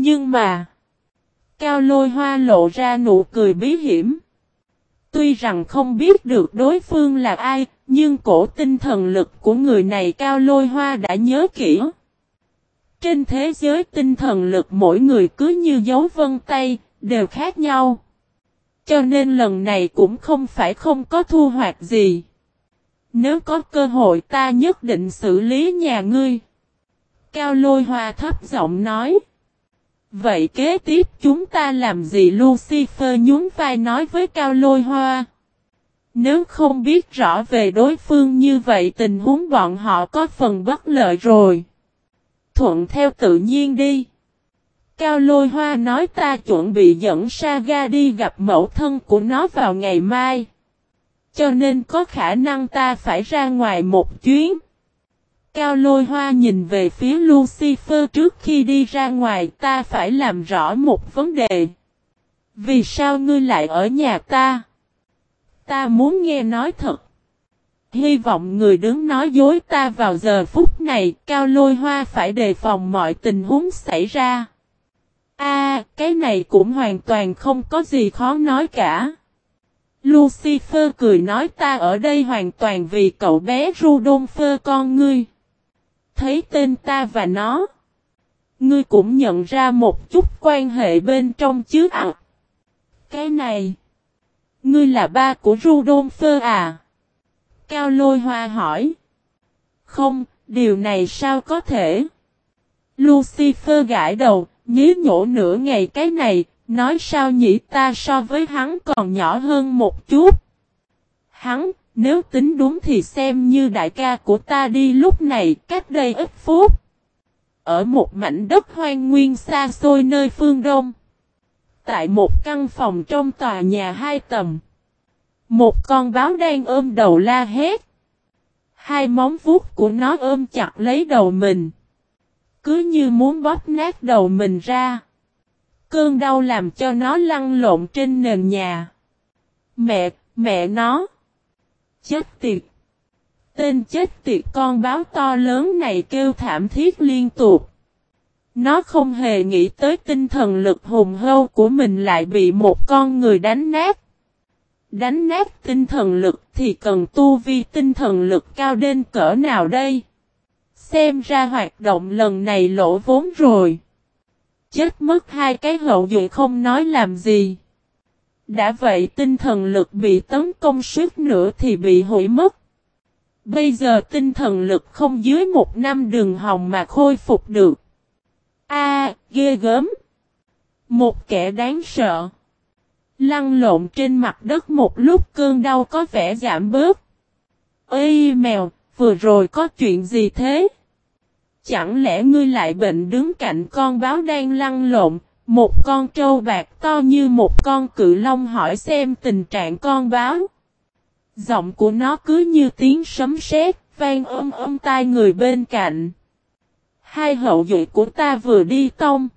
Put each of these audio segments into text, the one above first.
Nhưng mà, Cao lôi hoa lộ ra nụ cười bí hiểm. Tuy rằng không biết được đối phương là ai, nhưng cổ tinh thần lực của người này cao lôi hoa đã nhớ kỹ. Trên thế giới tinh thần lực mỗi người cứ như dấu vân tay, đều khác nhau. Cho nên lần này cũng không phải không có thu hoạch gì. Nếu có cơ hội ta nhất định xử lý nhà ngươi. Cao lôi hoa thấp giọng nói. Vậy kế tiếp chúng ta làm gì Lucifer nhún vai nói với Cao Lôi Hoa. Nếu không biết rõ về đối phương như vậy tình huống bọn họ có phần bất lợi rồi. Thuận theo tự nhiên đi. Cao Lôi Hoa nói ta chuẩn bị dẫn Saga đi gặp mẫu thân của nó vào ngày mai. Cho nên có khả năng ta phải ra ngoài một chuyến. Cao lôi hoa nhìn về phía Lucifer trước khi đi ra ngoài ta phải làm rõ một vấn đề. Vì sao ngươi lại ở nhà ta? Ta muốn nghe nói thật. Hy vọng người đứng nói dối ta vào giờ phút này cao lôi hoa phải đề phòng mọi tình huống xảy ra. A, cái này cũng hoàn toàn không có gì khó nói cả. Lucifer cười nói ta ở đây hoàn toàn vì cậu bé Rudolph con ngươi thấy tên ta và nó. Ngươi cũng nhận ra một chút quan hệ bên trong chứ ạ. À? Cái này. Ngươi là ba của Rudolfo à? Cao lôi hoa hỏi. Không, điều này sao có thể? Lucifer gãi đầu, nhí nhổ nửa ngày cái này, nói sao nhỉ ta so với hắn còn nhỏ hơn một chút. Hắn, nếu tính đúng thì xem như đại ca của ta đi lúc này cách đây ít phút. Ở một mảnh đất hoang nguyên xa xôi nơi phương đông. Tại một căn phòng trong tòa nhà hai tầng. Một con báo đang ôm đầu la hét. Hai móng vuốt của nó ôm chặt lấy đầu mình. Cứ như muốn bóp nát đầu mình ra. Cơn đau làm cho nó lăn lộn trên nền nhà. Mẹ, mẹ nó chết tiệt. Tên chết tiệt con báo to lớn này kêu thảm thiết liên tục. Nó không hề nghĩ tới tinh thần lực hùng hâu của mình lại bị một con người đánh nát. Đánh nát tinh thần lực thì cần tu vi tinh thần lực cao đến cỡ nào đây? Xem ra hoạt động lần này lỗ vốn rồi. Chết mất hai cái hậu dụ không nói làm gì. Đã vậy tinh thần lực bị tấn công suốt nữa thì bị hủy mất. Bây giờ tinh thần lực không dưới một năm đường hồng mà khôi phục được. A, ghê gớm. Một kẻ đáng sợ. Lăn lộn trên mặt đất một lúc cơn đau có vẻ giảm bớt. Ê mèo, vừa rồi có chuyện gì thế? Chẳng lẽ ngươi lại bệnh đứng cạnh con báo đang lăn lộn, một con trâu bạc to như một con cự long hỏi xem tình trạng con báo. Giọng của nó cứ như tiếng sấm sét, vang ôm ôm tai người bên cạnh. Hai hậu duệ của ta vừa đi tông.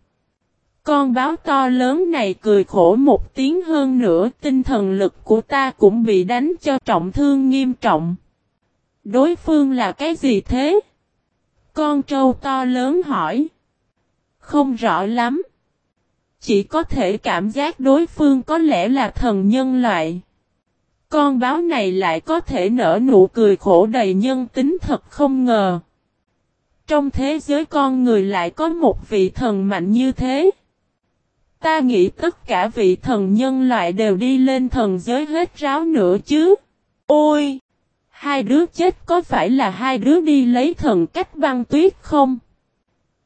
Con báo to lớn này cười khổ một tiếng hơn nữa tinh thần lực của ta cũng bị đánh cho trọng thương nghiêm trọng. Đối phương là cái gì thế? Con trâu to lớn hỏi. Không rõ lắm. Chỉ có thể cảm giác đối phương có lẽ là thần nhân loại. Con báo này lại có thể nở nụ cười khổ đầy nhân tính thật không ngờ. Trong thế giới con người lại có một vị thần mạnh như thế. Ta nghĩ tất cả vị thần nhân loại đều đi lên thần giới hết ráo nữa chứ. Ôi! Hai đứa chết có phải là hai đứa đi lấy thần cách băng tuyết không?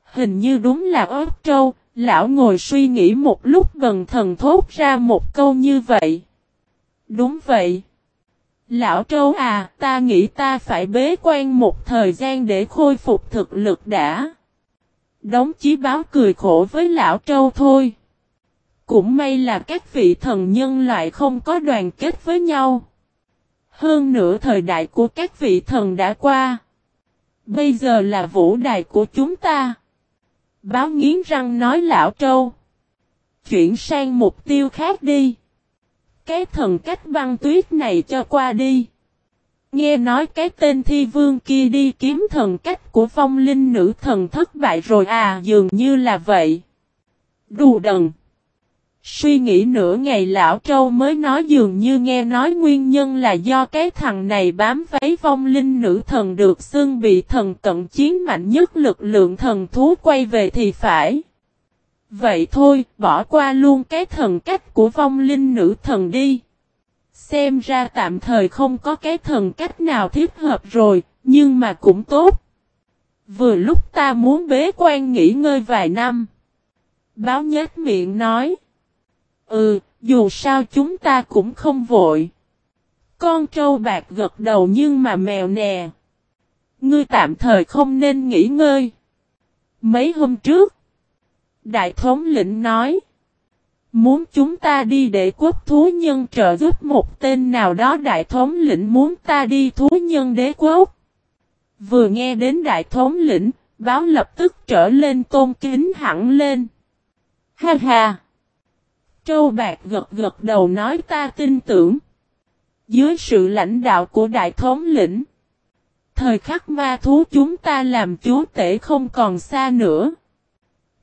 Hình như đúng là ớt trâu, Lão ngồi suy nghĩ một lúc gần thần thốt ra một câu như vậy. Đúng vậy. Lão trâu à, ta nghĩ ta phải bế quan một thời gian để khôi phục thực lực đã. Đống chí báo cười khổ với lão trâu thôi. Cũng may là các vị thần nhân loại không có đoàn kết với nhau. Hơn nữa thời đại của các vị thần đã qua. Bây giờ là vũ đài của chúng ta. Báo nghiến răng nói lão trâu. Chuyển sang mục tiêu khác đi. Cái thần cách băng tuyết này cho qua đi. Nghe nói cái tên thi vương kia đi kiếm thần cách của phong linh nữ thần thất bại rồi à dường như là vậy. Đù đần. Suy nghĩ nửa ngày lão trâu mới nói dường như nghe nói nguyên nhân là do cái thằng này bám váy vong linh nữ thần được xưng bị thần cận chiến mạnh nhất lực lượng thần thú quay về thì phải. Vậy thôi, bỏ qua luôn cái thần cách của vong linh nữ thần đi. Xem ra tạm thời không có cái thần cách nào thích hợp rồi, nhưng mà cũng tốt. Vừa lúc ta muốn bế quan nghỉ ngơi vài năm. Báo nhếch miệng nói. Ừ, dù sao chúng ta cũng không vội. Con trâu bạc gật đầu nhưng mà mèo nè. Ngươi tạm thời không nên nghỉ ngơi. Mấy hôm trước, Đại thống lĩnh nói. Muốn chúng ta đi để quốc thú nhân trợ giúp một tên nào đó đại thống lĩnh muốn ta đi thú nhân đế quốc. Vừa nghe đến đại thống lĩnh, báo lập tức trở lên tôn kính hẳn lên. Ha ha! Trâu Bạc gật gật đầu nói ta tin tưởng. Dưới sự lãnh đạo của đại thống lĩnh. Thời khắc ma thú chúng ta làm chúa tể không còn xa nữa.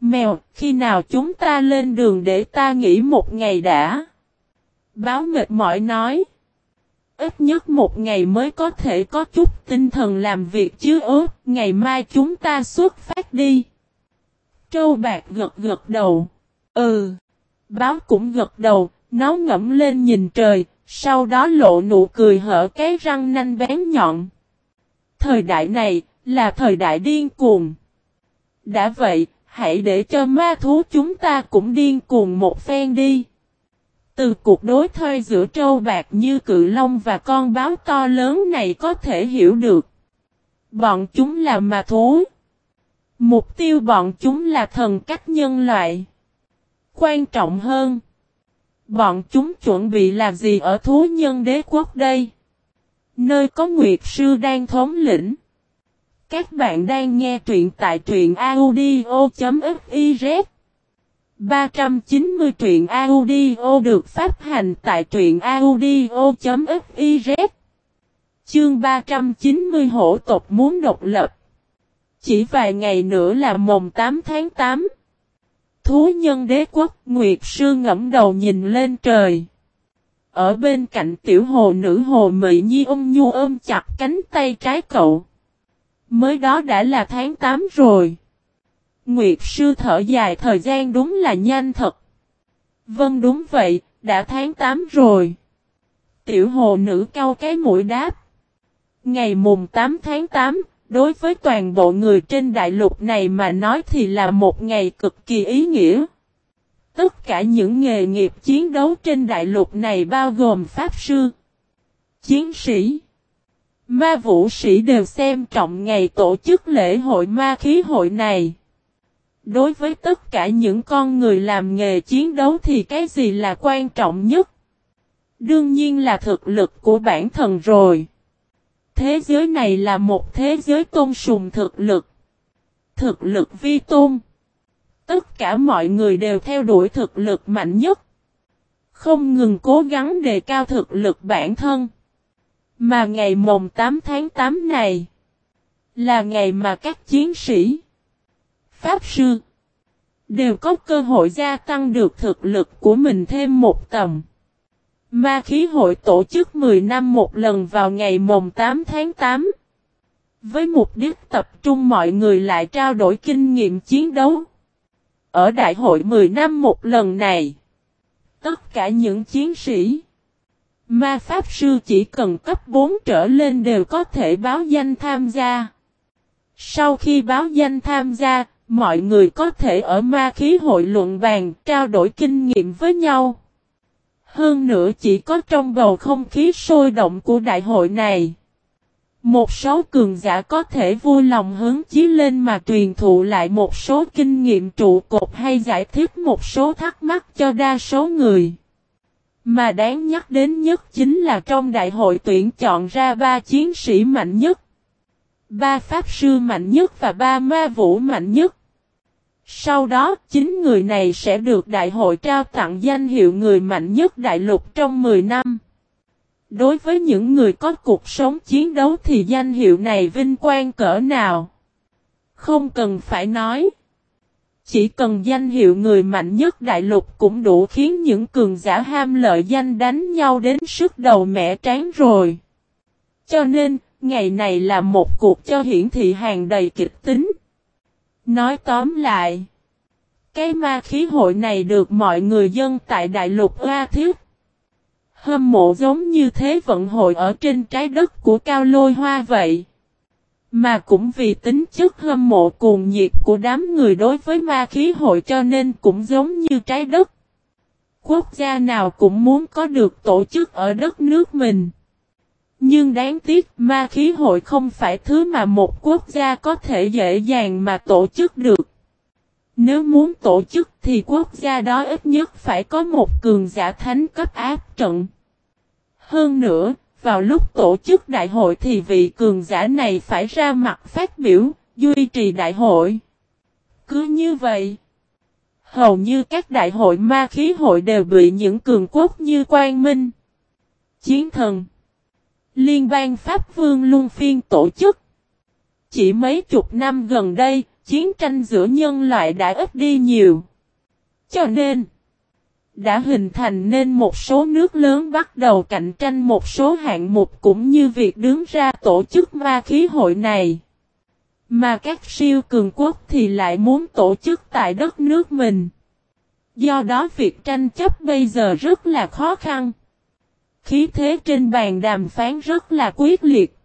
Mèo, khi nào chúng ta lên đường để ta nghỉ một ngày đã? Báo mệt mỏi nói. Ít nhất một ngày mới có thể có chút tinh thần làm việc chứ ớt, ngày mai chúng ta xuất phát đi. Trâu bạc gật gật đầu. Ừ. Báo cũng gật đầu, nó ngẫm lên nhìn trời, sau đó lộ nụ cười hở cái răng nanh bén nhọn. Thời đại này, là thời đại điên cuồng. Đã vậy, hãy để cho ma thú chúng ta cũng điên cuồng một phen đi. Từ cuộc đối thoại giữa trâu bạc như cự long và con báo to lớn này có thể hiểu được. Bọn chúng là ma thú. Mục tiêu bọn chúng là thần cách nhân loại. Quan trọng hơn. Bọn chúng chuẩn bị làm gì ở thú nhân đế quốc đây? Nơi có Nguyệt Sư đang thống lĩnh. Các bạn đang nghe truyện tại truyện audio.fiz 390 truyện audio được phát hành tại truyện audio.fiz Chương 390 hổ tộc muốn độc lập Chỉ vài ngày nữa là mồng 8 tháng 8 Thú nhân đế quốc Nguyệt Sư ngẫm đầu nhìn lên trời Ở bên cạnh tiểu hồ nữ hồ mỹ nhi ôm nhu ôm chặt cánh tay trái cậu Mới đó đã là tháng 8 rồi. Nguyệt sư thở dài thời gian đúng là nhanh thật. Vâng đúng vậy, đã tháng 8 rồi. Tiểu hồ nữ cau cái mũi đáp. Ngày mùng 8 tháng 8, đối với toàn bộ người trên đại lục này mà nói thì là một ngày cực kỳ ý nghĩa. Tất cả những nghề nghiệp chiến đấu trên đại lục này bao gồm pháp sư, chiến sĩ, Ma vũ sĩ đều xem trọng ngày tổ chức lễ hội ma khí hội này. Đối với tất cả những con người làm nghề chiến đấu thì cái gì là quan trọng nhất? Đương nhiên là thực lực của bản thân rồi. Thế giới này là một thế giới tôn sùng thực lực. Thực lực vi tôn. Tất cả mọi người đều theo đuổi thực lực mạnh nhất. Không ngừng cố gắng đề cao thực lực bản thân. Mà ngày mồng 8 tháng 8 này là ngày mà các chiến sĩ, pháp sư đều có cơ hội gia tăng được thực lực của mình thêm một tầm. Ma khí hội tổ chức 10 năm một lần vào ngày mồng 8 tháng 8. Với mục đích tập trung mọi người lại trao đổi kinh nghiệm chiến đấu. Ở đại hội 10 năm một lần này, tất cả những chiến sĩ Ma Pháp Sư chỉ cần cấp 4 trở lên đều có thể báo danh tham gia. Sau khi báo danh tham gia, mọi người có thể ở ma khí hội luận bàn trao đổi kinh nghiệm với nhau. Hơn nữa chỉ có trong bầu không khí sôi động của đại hội này. Một số cường giả có thể vui lòng hướng chí lên mà truyền thụ lại một số kinh nghiệm trụ cột hay giải thích một số thắc mắc cho đa số người. Mà đáng nhắc đến nhất chính là trong đại hội tuyển chọn ra ba chiến sĩ mạnh nhất, ba pháp sư mạnh nhất và ba ma vũ mạnh nhất. Sau đó, chính người này sẽ được đại hội trao tặng danh hiệu người mạnh nhất đại lục trong 10 năm. Đối với những người có cuộc sống chiến đấu thì danh hiệu này vinh quang cỡ nào? Không cần phải nói. chỉ cần danh hiệu người mạnh nhất đại lục cũng đủ khiến những cường giả ham lợi danh đánh nhau đến sức đầu mẻ trán rồi. Cho nên, ngày này là một cuộc cho hiển thị hàng đầy kịch tính. Nói tóm lại, cái ma khí hội này được mọi người dân tại đại lục A Thiết hâm mộ giống như thế vận hội ở trên trái đất của cao lôi hoa vậy. Mà cũng vì tính chất hâm mộ cuồng nhiệt của đám người đối với ma khí hội cho nên cũng giống như trái đất. Quốc gia nào cũng muốn có được tổ chức ở đất nước mình. Nhưng đáng tiếc ma khí hội không phải thứ mà một quốc gia có thể dễ dàng mà tổ chức được. Nếu muốn tổ chức thì quốc gia đó ít nhất phải có một cường giả thánh cấp áp trận. Hơn nữa, vào lúc tổ chức đại hội thì vị cường giả này phải ra mặt phát biểu, duy trì đại hội. Cứ như vậy, hầu như các đại hội ma khí hội đều bị những cường quốc như Quang Minh, Chiến Thần, Liên bang Pháp Vương Luân Phiên tổ chức. Chỉ mấy chục năm gần đây, chiến tranh giữa nhân loại đã ít đi nhiều. Cho nên, đã hình thành nên một số nước lớn bắt đầu cạnh tranh một số hạng mục cũng như việc đứng ra tổ chức ma khí hội này. Mà các siêu cường quốc thì lại muốn tổ chức tại đất nước mình. Do đó việc tranh chấp bây giờ rất là khó khăn. Khí thế trên bàn đàm phán rất là quyết liệt.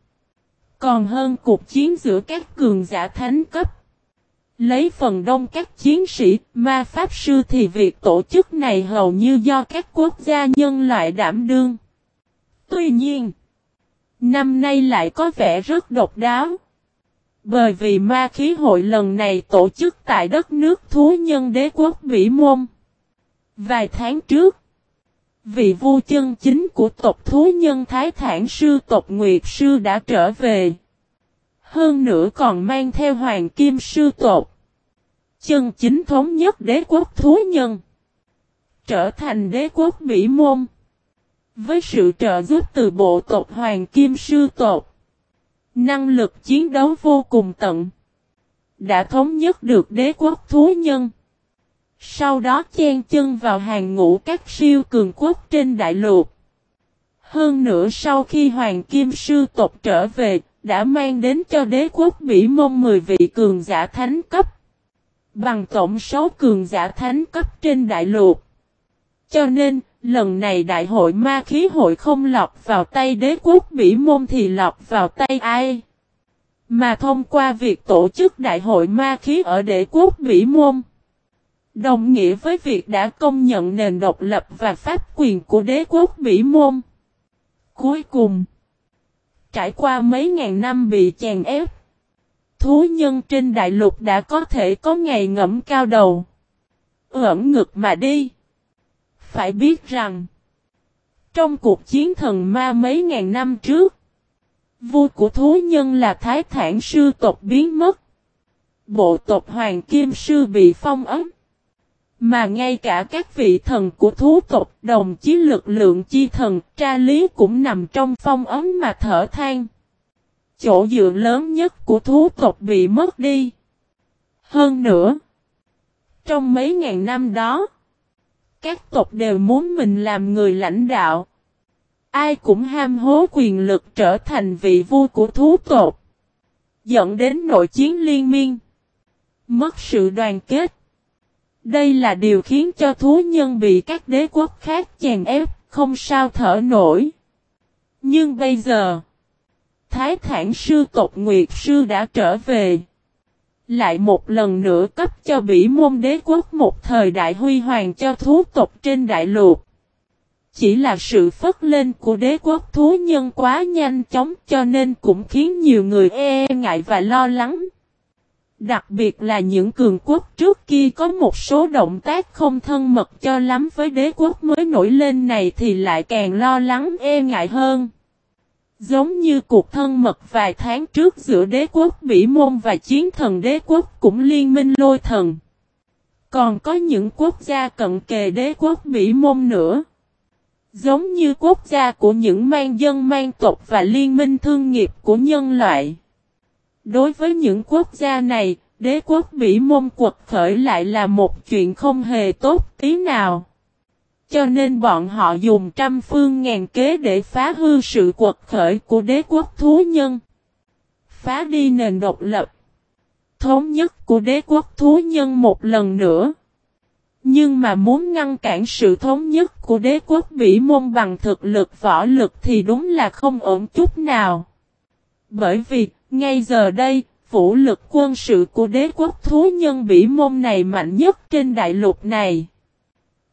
Còn hơn cuộc chiến giữa các cường giả thánh cấp. Lấy phần đông các chiến sĩ, ma pháp sư thì việc tổ chức này hầu như do các quốc gia nhân loại đảm đương. Tuy nhiên, năm nay lại có vẻ rất độc đáo. Bởi vì ma khí hội lần này tổ chức tại đất nước thú nhân đế quốc Vĩ Môn. Vài tháng trước, vị vua chân chính của tộc thú nhân Thái Thản Sư tộc Nguyệt Sư đã trở về. Hơn nữa còn mang theo hoàng kim sư tộc. Chân chính thống nhất đế quốc thú nhân. Trở thành đế quốc Mỹ Môn. Với sự trợ giúp từ bộ tộc Hoàng Kim Sư tộc. Năng lực chiến đấu vô cùng tận. Đã thống nhất được đế quốc thú nhân. Sau đó chen chân vào hàng ngũ các siêu cường quốc trên đại lục. Hơn nữa sau khi Hoàng Kim Sư tộc trở về, đã mang đến cho đế quốc Bỉ Mông 10 vị cường giả thánh cấp. Bằng tổng số cường giả thánh cấp trên đại lục. Cho nên, lần này đại hội ma khí hội không lọc vào tay đế quốc Bỉ Mông thì lọc vào tay ai? Mà thông qua việc tổ chức đại hội ma khí ở đế quốc Bỉ Mông. Đồng nghĩa với việc đã công nhận nền độc lập và pháp quyền của đế quốc Bỉ Môn. Cuối cùng, trải qua mấy ngàn năm bị chèn ép, thú nhân trên đại lục đã có thể có ngày ngẫm cao đầu, ẩn ngực mà đi. Phải biết rằng, trong cuộc chiến thần ma mấy ngàn năm trước, vua của thú nhân là Thái Thản Sư tộc biến mất. Bộ tộc Hoàng Kim Sư bị phong ấm. Mà ngay cả các vị thần của thú tộc đồng chí lực lượng chi thần tra lý cũng nằm trong phong ấm mà thở than. Chỗ dựa lớn nhất của thú tộc bị mất đi. Hơn nữa, trong mấy ngàn năm đó, các tộc đều muốn mình làm người lãnh đạo. Ai cũng ham hố quyền lực trở thành vị vua của thú tộc. Dẫn đến nội chiến liên miên. Mất sự đoàn kết. Đây là điều khiến cho thú nhân bị các đế quốc khác chèn ép, không sao thở nổi. Nhưng bây giờ, Thái Thản sư tộc Nguyệt sư đã trở về. Lại một lần nữa cấp cho bỉ môn đế quốc một thời đại huy hoàng cho thú tộc trên đại lục. Chỉ là sự phất lên của đế quốc thú nhân quá nhanh chóng cho nên cũng khiến nhiều người e ngại và lo lắng. Đặc biệt là những cường quốc trước kia có một số động tác không thân mật cho lắm với đế quốc mới nổi lên này thì lại càng lo lắng e ngại hơn. Giống như cuộc thân mật vài tháng trước giữa đế quốc Bỉ Môn và chiến thần đế quốc cũng liên minh lôi thần. Còn có những quốc gia cận kề đế quốc Bỉ Môn nữa. Giống như quốc gia của những mang dân mang tộc và liên minh thương nghiệp của nhân loại. Đối với những quốc gia này, đế quốc Bỉ môn quật khởi lại là một chuyện không hề tốt tí nào. Cho nên bọn họ dùng trăm phương ngàn kế để phá hư sự quật khởi của đế quốc thú nhân. Phá đi nền độc lập. Thống nhất của đế quốc thú nhân một lần nữa. Nhưng mà muốn ngăn cản sự thống nhất của đế quốc Bỉ môn bằng thực lực võ lực thì đúng là không ổn chút nào. Bởi vì, ngay giờ đây, vũ lực quân sự của đế quốc thú nhân bỉ môn này mạnh nhất trên đại lục này.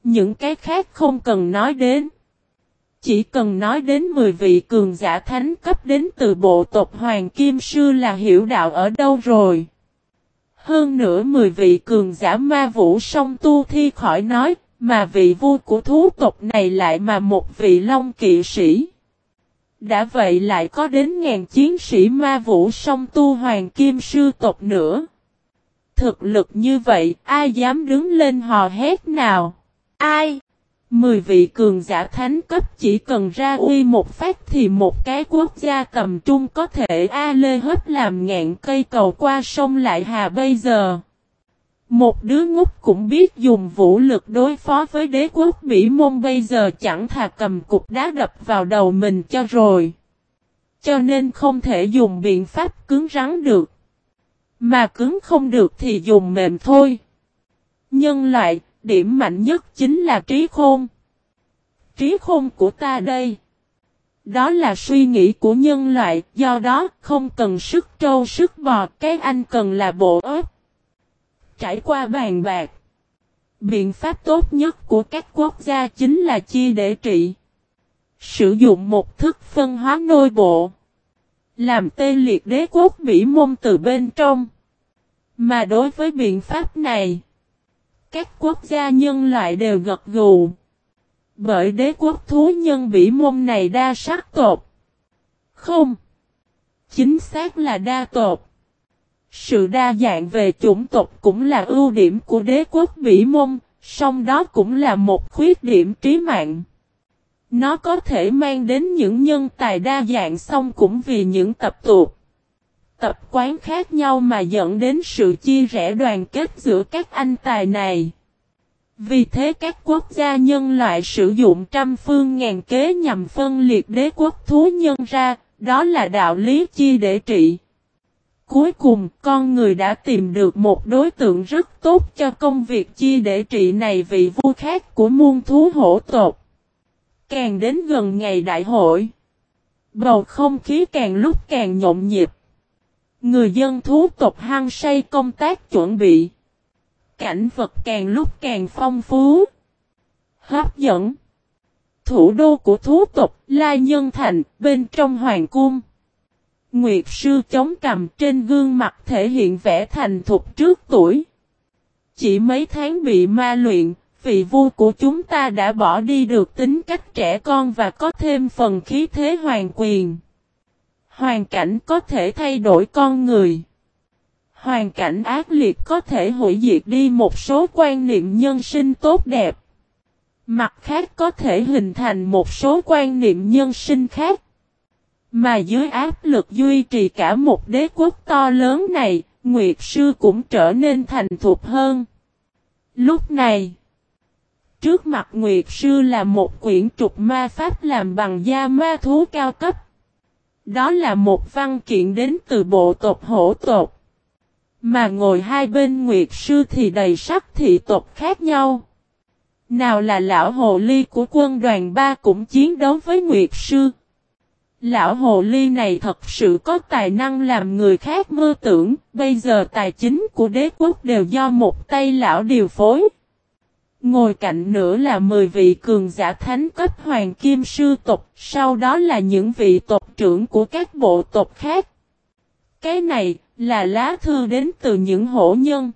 Những cái khác không cần nói đến. Chỉ cần nói đến 10 vị cường giả thánh cấp đến từ bộ tộc Hoàng Kim Sư là hiểu đạo ở đâu rồi. Hơn nữa 10 vị cường giả ma vũ song tu thi khỏi nói, mà vị vua của thú tộc này lại mà một vị long kỵ sĩ. Đã vậy lại có đến ngàn chiến sĩ ma vũ song tu hoàng kim sư tộc nữa. Thực lực như vậy, ai dám đứng lên hò hét nào? Ai? Mười vị cường giả thánh cấp chỉ cần ra uy một phát thì một cái quốc gia tầm trung có thể A lê hấp làm ngạn cây cầu qua sông lại hà bây giờ. Một đứa ngốc cũng biết dùng vũ lực đối phó với đế quốc Mỹ môn bây giờ chẳng thà cầm cục đá đập vào đầu mình cho rồi. Cho nên không thể dùng biện pháp cứng rắn được. Mà cứng không được thì dùng mềm thôi. Nhân loại, điểm mạnh nhất chính là trí khôn. Trí khôn của ta đây. Đó là suy nghĩ của nhân loại, do đó không cần sức trâu sức bò, cái anh cần là bộ ớt. Trải qua bàn bạc. Biện pháp tốt nhất của các quốc gia chính là chia để trị. Sử dụng một thức phân hóa nội bộ. Làm tê liệt đế quốc Mỹ môn từ bên trong. Mà đối với biện pháp này, các quốc gia nhân loại đều gật gù. Bởi đế quốc thú nhân Mỹ môn này đa sắc tột. Không. Chính xác là đa tột. Sự đa dạng về chủng tộc cũng là ưu điểm của đế quốc Mỹ môn, song đó cũng là một khuyết điểm trí mạng. Nó có thể mang đến những nhân tài đa dạng song cũng vì những tập tục. Tập quán khác nhau mà dẫn đến sự chia rẽ đoàn kết giữa các anh tài này. Vì thế các quốc gia nhân loại sử dụng trăm phương ngàn kế nhằm phân liệt đế quốc thú nhân ra, đó là đạo lý chia để trị. Cuối cùng, con người đã tìm được một đối tượng rất tốt cho công việc chia để trị này vị vua khác của muôn thú hổ tộc. Càng đến gần ngày đại hội, bầu không khí càng lúc càng nhộn nhịp. Người dân thú tộc hăng say công tác chuẩn bị. Cảnh vật càng lúc càng phong phú. Hấp dẫn. Thủ đô của thú tộc La Nhân Thành bên trong hoàng cung. Nguyệt sư chống cầm trên gương mặt thể hiện vẻ thành thục trước tuổi. Chỉ mấy tháng bị ma luyện, vị vua của chúng ta đã bỏ đi được tính cách trẻ con và có thêm phần khí thế hoàng quyền. Hoàn cảnh có thể thay đổi con người. Hoàn cảnh ác liệt có thể hủy diệt đi một số quan niệm nhân sinh tốt đẹp. Mặt khác có thể hình thành một số quan niệm nhân sinh khác. Mà dưới áp lực duy trì cả một đế quốc to lớn này, Nguyệt Sư cũng trở nên thành thục hơn. Lúc này, trước mặt Nguyệt Sư là một quyển trục ma pháp làm bằng da ma thú cao cấp. Đó là một văn kiện đến từ bộ tộc hổ tộc. Mà ngồi hai bên Nguyệt Sư thì đầy sắc thị tộc khác nhau. Nào là lão hồ ly của quân đoàn ba cũng chiến đấu với Nguyệt Sư. Lão hồ ly này thật sự có tài năng làm người khác mơ tưởng, bây giờ tài chính của đế quốc đều do một tay lão điều phối. Ngồi cạnh nữa là 10 vị cường giả thánh cấp hoàng kim sư tộc, sau đó là những vị tộc trưởng của các bộ tộc khác. Cái này là lá thư đến từ những hổ nhân.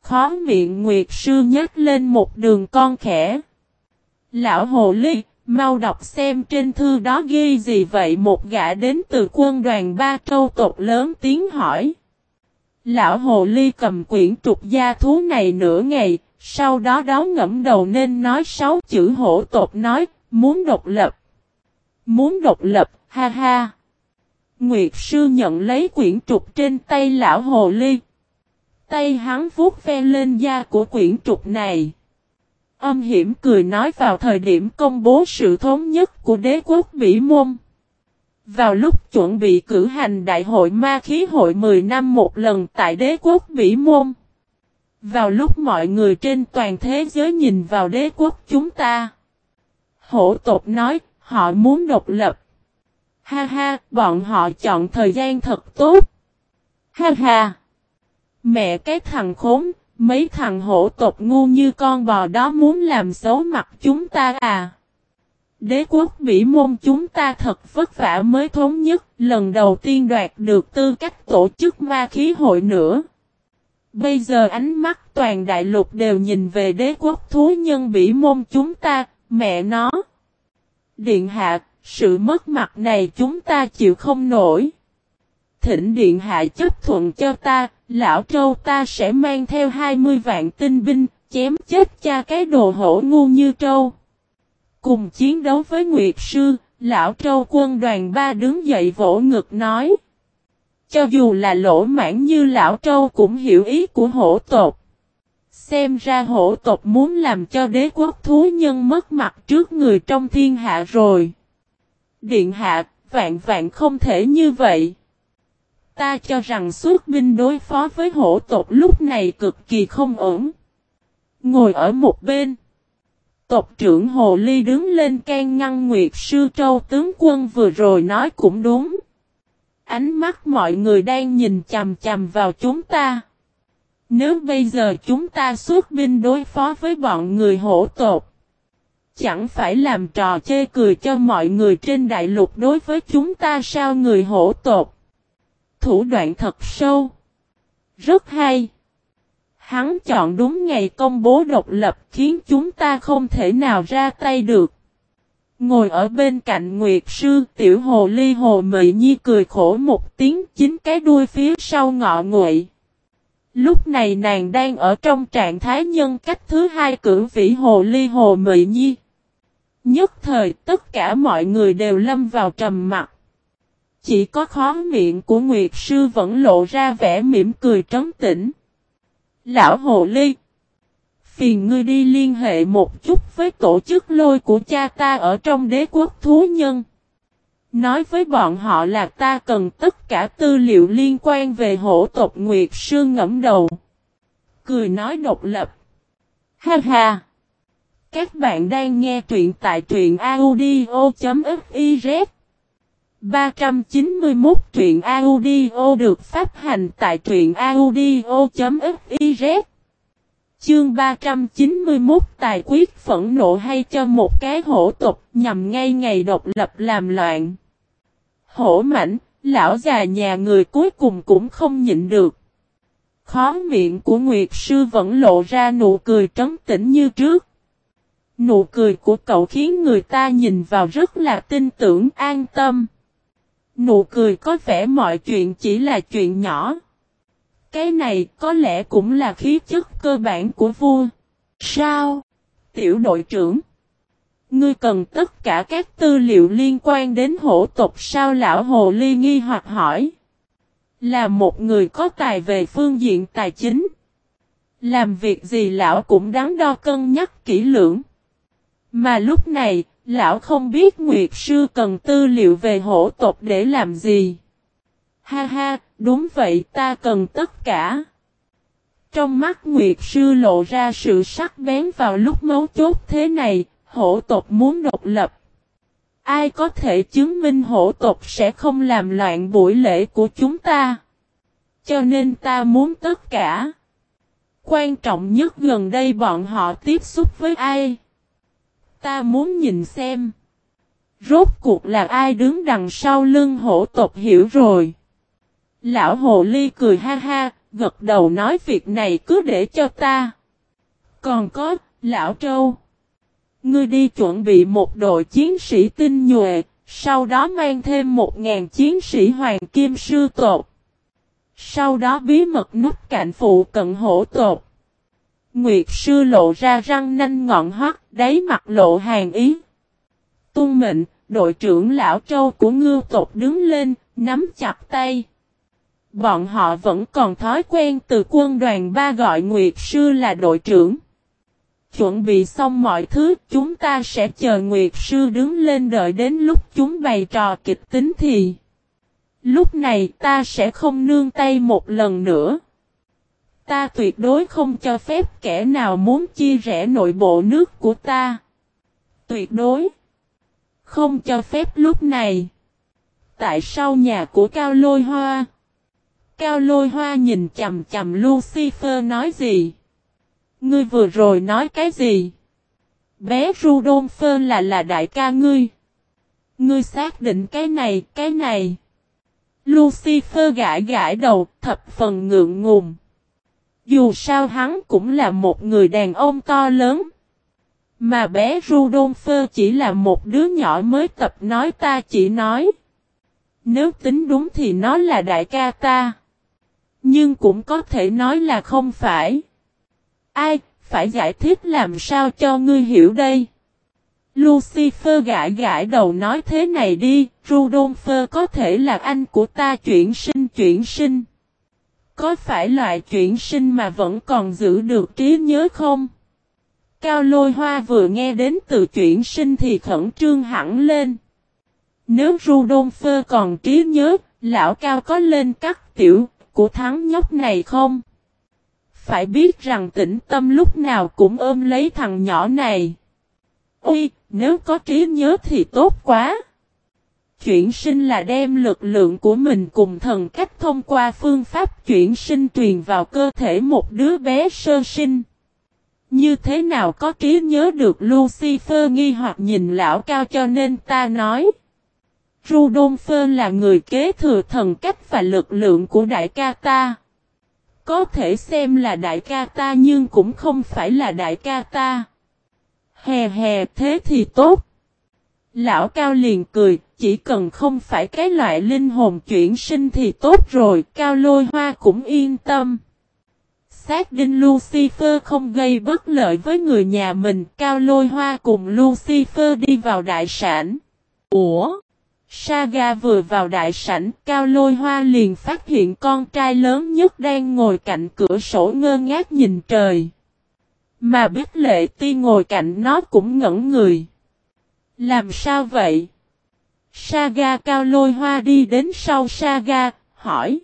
Khó miệng Nguyệt sư nhắc lên một đường con khẽ. Lão hồ ly, Mau đọc xem trên thư đó ghi gì vậy một gã đến từ quân đoàn ba châu tộc lớn tiếng hỏi. Lão hồ ly cầm quyển trục gia thú này nửa ngày, sau đó đó ngẫm đầu nên nói sáu chữ hổ tộc nói, muốn độc lập. Muốn độc lập, ha ha. Nguyệt sư nhận lấy quyển trục trên tay lão hồ ly. Tay hắn vuốt ve lên da của quyển trục này. Âm hiểm cười nói vào thời điểm công bố sự thống nhất của đế quốc Bỉ Môn. Vào lúc chuẩn bị cử hành đại hội ma khí hội 10 năm một lần tại đế quốc Bỉ Môn. Vào lúc mọi người trên toàn thế giới nhìn vào đế quốc chúng ta. Hổ tộc nói, họ muốn độc lập. Ha ha, bọn họ chọn thời gian thật tốt. Ha ha. Mẹ cái thằng khốn, mấy thằng hổ tộc ngu như con bò đó muốn làm xấu mặt chúng ta à. Đế quốc Mỹ môn chúng ta thật vất vả mới thống nhất, lần đầu tiên đoạt được tư cách tổ chức ma khí hội nữa. Bây giờ ánh mắt toàn đại lục đều nhìn về đế quốc thú nhân bỉ môn chúng ta, mẹ nó. Điện hạ, sự mất mặt này chúng ta chịu không nổi. Thịnh điện hạ chấp thuận cho ta, lão trâu ta sẽ mang theo 20 vạn tinh binh, chém chết cha cái đồ hổ ngu như trâu. Cùng chiến đấu với Nguyệt Sư, lão trâu quân đoàn ba đứng dậy vỗ ngực nói. Cho dù là lỗ mãn như lão trâu cũng hiểu ý của hổ tộc. Xem ra hổ tộc muốn làm cho đế quốc thú nhân mất mặt trước người trong thiên hạ rồi. Điện hạ, vạn vạn không thể như vậy. Ta cho rằng suốt binh đối phó với hổ tộc lúc này cực kỳ không ổn. Ngồi ở một bên. Tộc trưởng Hồ Ly đứng lên can ngăn Nguyệt Sư Châu tướng quân vừa rồi nói cũng đúng. Ánh mắt mọi người đang nhìn chằm chằm vào chúng ta. Nếu bây giờ chúng ta xuất binh đối phó với bọn người hổ tột. Chẳng phải làm trò chê cười cho mọi người trên đại lục đối với chúng ta sao người hổ tột. Thủ đoạn thật sâu. Rất hay. Hắn chọn đúng ngày công bố độc lập khiến chúng ta không thể nào ra tay được. Ngồi ở bên cạnh Nguyệt Sư, tiểu hồ ly hồ mị nhi cười khổ một tiếng chính cái đuôi phía sau ngọ nguội Lúc này nàng đang ở trong trạng thái nhân cách thứ hai cử vĩ hồ ly hồ mị nhi. Nhất thời tất cả mọi người đều lâm vào trầm mặt. Chỉ có khó miệng của Nguyệt Sư vẫn lộ ra vẻ mỉm cười trấn tĩnh. Lão Hồ Ly, Phiền ngươi đi liên hệ một chút với tổ chức lôi của cha ta ở trong đế quốc thú nhân. Nói với bọn họ là ta cần tất cả tư liệu liên quan về hổ tộc Nguyệt Sư ngẫm đầu. Cười nói độc lập. Ha ha! Các bạn đang nghe truyện tại truyện audio.fiz 391 truyện audio được phát hành tại truyện audio.fiz Chương 391 tài quyết phẫn nộ hay cho một cái hổ tục nhằm ngay ngày độc lập làm loạn. Hổ mảnh, lão già nhà người cuối cùng cũng không nhịn được. Khó miệng của Nguyệt Sư vẫn lộ ra nụ cười trấn tĩnh như trước. Nụ cười của cậu khiến người ta nhìn vào rất là tin tưởng an tâm. Nụ cười có vẻ mọi chuyện chỉ là chuyện nhỏ. Cái này có lẽ cũng là khí chất cơ bản của vua. Sao? Tiểu đội trưởng. Ngươi cần tất cả các tư liệu liên quan đến hổ tộc sao lão hồ ly nghi hoặc hỏi. Là một người có tài về phương diện tài chính. Làm việc gì lão cũng đáng đo cân nhắc kỹ lưỡng. Mà lúc này, lão không biết Nguyệt Sư cần tư liệu về hổ tộc để làm gì. Ha ha, đúng vậy ta cần tất cả. Trong mắt Nguyệt Sư lộ ra sự sắc bén vào lúc mấu chốt thế này, hổ tộc muốn độc lập. Ai có thể chứng minh hổ tộc sẽ không làm loạn buổi lễ của chúng ta? Cho nên ta muốn tất cả. Quan trọng nhất gần đây bọn họ tiếp xúc với ai? Ta muốn nhìn xem. Rốt cuộc là ai đứng đằng sau lưng hổ tộc hiểu rồi. Lão hồ ly cười ha ha, gật đầu nói việc này cứ để cho ta. Còn có, lão trâu. Ngươi đi chuẩn bị một đội chiến sĩ tinh nhuệ, sau đó mang thêm một ngàn chiến sĩ hoàng kim sư tột. Sau đó bí mật nút cạnh phụ cận hổ tột. Nguyệt sư lộ ra răng nanh ngọn hoắt, đáy mặt lộ hàng ý. Tung mệnh, đội trưởng lão trâu của ngưu tộc đứng lên, nắm chặt tay. Bọn họ vẫn còn thói quen từ quân đoàn ba gọi Nguyệt Sư là đội trưởng. Chuẩn bị xong mọi thứ, chúng ta sẽ chờ Nguyệt Sư đứng lên đợi đến lúc chúng bày trò kịch tính thì. Lúc này ta sẽ không nương tay một lần nữa. Ta tuyệt đối không cho phép kẻ nào muốn chia rẽ nội bộ nước của ta. Tuyệt đối. Không cho phép lúc này. Tại sao nhà của Cao Lôi Hoa? Cao Lôi Hoa nhìn chầm chầm Lucifer nói gì? Ngươi vừa rồi nói cái gì? Bé Rudolfo là là đại ca ngươi. Ngươi xác định cái này, cái này. Lucifer gãi gãi đầu, thập phần ngượng ngùng. Dù sao hắn cũng là một người đàn ông to lớn. Mà bé Rudolfo chỉ là một đứa nhỏ mới tập nói ta chỉ nói. Nếu tính đúng thì nó là đại ca ta. Nhưng cũng có thể nói là không phải. Ai, phải giải thích làm sao cho ngươi hiểu đây. Lucifer gãi gãi đầu nói thế này đi, Rudolfo có thể là anh của ta chuyển sinh chuyển sinh. Có phải loại chuyển sinh mà vẫn còn giữ được trí nhớ không? Cao lôi hoa vừa nghe đến từ chuyển sinh thì khẩn trương hẳn lên. Nếu Rudolfo còn trí nhớ, lão cao có lên cắt tiểu của thắng nhóc này không? Phải biết rằng tĩnh tâm lúc nào cũng ôm lấy thằng nhỏ này. Ui, nếu có trí nhớ thì tốt quá. Chuyển sinh là đem lực lượng của mình cùng thần cách thông qua phương pháp chuyển sinh truyền vào cơ thể một đứa bé sơ sinh. Như thế nào có trí nhớ được Lucifer nghi hoặc nhìn lão cao cho nên ta nói. Rudolph là người kế thừa thần cách và lực lượng của đại ca ta. Có thể xem là đại ca ta nhưng cũng không phải là đại ca ta. Hè hè thế thì tốt. Lão Cao liền cười, chỉ cần không phải cái loại linh hồn chuyển sinh thì tốt rồi, Cao lôi hoa cũng yên tâm. Xác định Lucifer không gây bất lợi với người nhà mình, Cao lôi hoa cùng Lucifer đi vào đại sản. Ủa? Saga vừa vào đại sảnh, Cao Lôi Hoa liền phát hiện con trai lớn nhất đang ngồi cạnh cửa sổ ngơ ngác nhìn trời. Mà biết lệ ti ngồi cạnh nó cũng ngẩn người. Làm sao vậy? Saga Cao Lôi Hoa đi đến sau Saga, hỏi.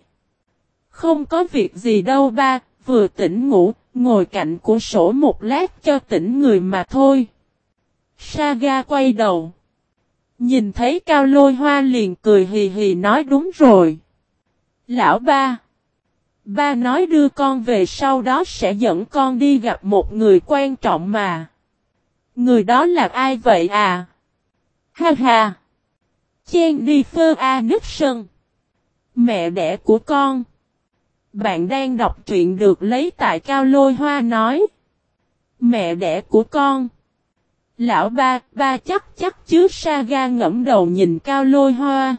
Không có việc gì đâu ba, vừa tỉnh ngủ, ngồi cạnh của sổ một lát cho tỉnh người mà thôi. Saga quay đầu. Nhìn thấy cao lôi hoa liền cười hì hì nói đúng rồi. Lão ba. Ba nói đưa con về sau đó sẽ dẫn con đi gặp một người quan trọng mà. Người đó là ai vậy à? Ha ha. Chen đi. Mẹ đẻ của con. Bạn đang đọc truyện được lấy tại Cao Lôi Hoa nói. Mẹ đẻ của con. Lão ba, ba chắc chắc chứ Saga ngẫm đầu nhìn cao lôi hoa.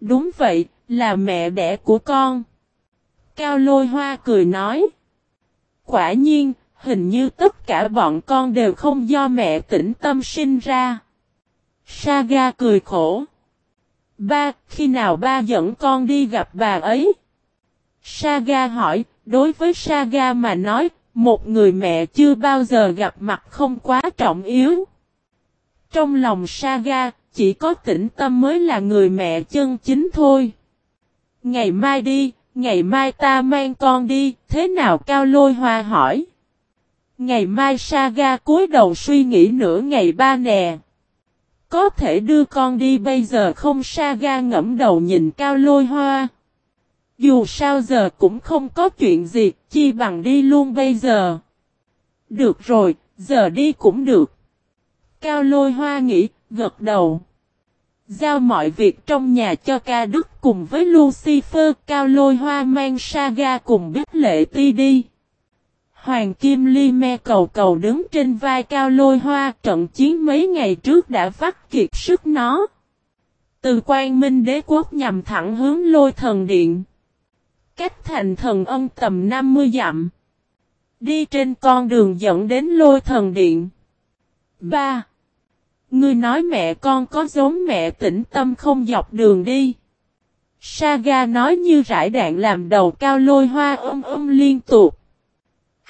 Đúng vậy, là mẹ đẻ của con. Cao lôi hoa cười nói. Quả nhiên, hình như tất cả bọn con đều không do mẹ tĩnh tâm sinh ra. Saga cười khổ. Ba, khi nào ba dẫn con đi gặp bà ấy? Saga hỏi, đối với Saga mà nói, một người mẹ chưa bao giờ gặp mặt không quá trọng yếu. Trong lòng Saga, chỉ có tĩnh tâm mới là người mẹ chân chính thôi. Ngày mai đi, ngày mai ta mang con đi, thế nào Cao Lôi Hoa hỏi. Ngày mai Saga cúi đầu suy nghĩ nửa ngày ba nè. Có thể đưa con đi bây giờ không Saga ngẫm đầu nhìn Cao Lôi Hoa. Dù sao giờ cũng không có chuyện gì, chi bằng đi luôn bây giờ. Được rồi, giờ đi cũng được. Cao lôi hoa nghĩ, gật đầu. Giao mọi việc trong nhà cho ca đức cùng với Lucifer cao lôi hoa mang saga cùng biết lệ ti đi. Hoàng Kim Ly me cầu cầu đứng trên vai cao lôi hoa trận chiến mấy ngày trước đã vắt kiệt sức nó. Từ quan minh đế quốc nhằm thẳng hướng lôi thần điện. Cách thành thần ân tầm 50 dặm. Đi trên con đường dẫn đến lôi thần điện. 3. Ngươi nói mẹ con có giống mẹ tĩnh tâm không dọc đường đi. Saga nói như rải đạn làm đầu cao lôi hoa ôm ôm liên tục.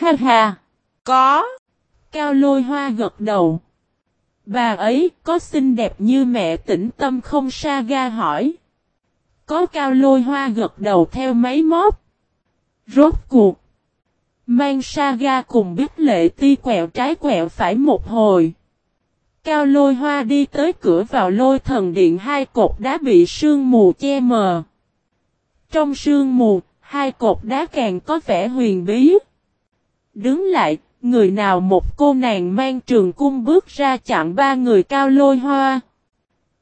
Ha ha! Có! Cao lôi hoa gật đầu. Bà ấy có xinh đẹp như mẹ tĩnh tâm không sa ga hỏi. Có cao lôi hoa gật đầu theo máy móc. Rốt cuộc. Mang Saga cùng biết lệ ti quẹo trái quẹo phải một hồi. Cao lôi hoa đi tới cửa vào lôi thần điện hai cột đá bị sương mù che mờ. Trong sương mù, hai cột đá càng có vẻ huyền bí. Đứng lại, người nào một cô nàng mang trường cung bước ra chặn ba người cao lôi hoa.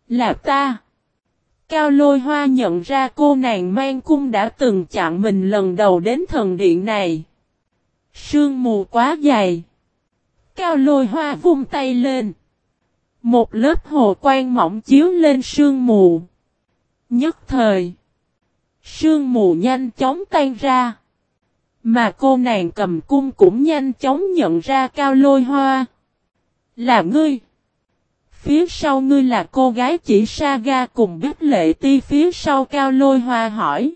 Là ta. Cao lôi hoa nhận ra cô nàng mang cung đã từng chặn mình lần đầu đến thần điện này. Sương mù quá dày. Cao lôi hoa vung tay lên. Một lớp hồ quang mỏng chiếu lên sương mù. Nhất thời. Sương mù nhanh chóng tan ra. Mà cô nàng cầm cung cũng nhanh chóng nhận ra cao lôi hoa. Là ngươi. Phía sau ngươi là cô gái chỉ Saga cùng biết lệ ti phía sau cao lôi hoa hỏi.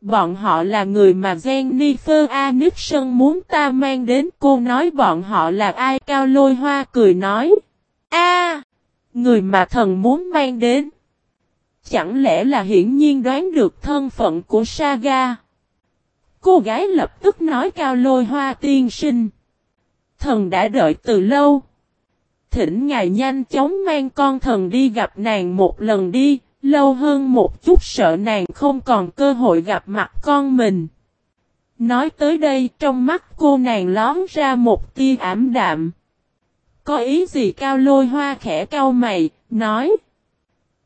Bọn họ là người mà Jennifer Aniston muốn ta mang đến cô nói bọn họ là ai cao lôi hoa cười nói. A, Người mà thần muốn mang đến. Chẳng lẽ là hiển nhiên đoán được thân phận của Saga. Cô gái lập tức nói cao lôi hoa tiên sinh. Thần đã đợi từ lâu. Thỉnh ngài nhanh chóng mang con thần đi gặp nàng một lần đi, lâu hơn một chút sợ nàng không còn cơ hội gặp mặt con mình. Nói tới đây trong mắt cô nàng lón ra một tia ảm đạm. Có ý gì cao lôi hoa khẽ cau mày, nói.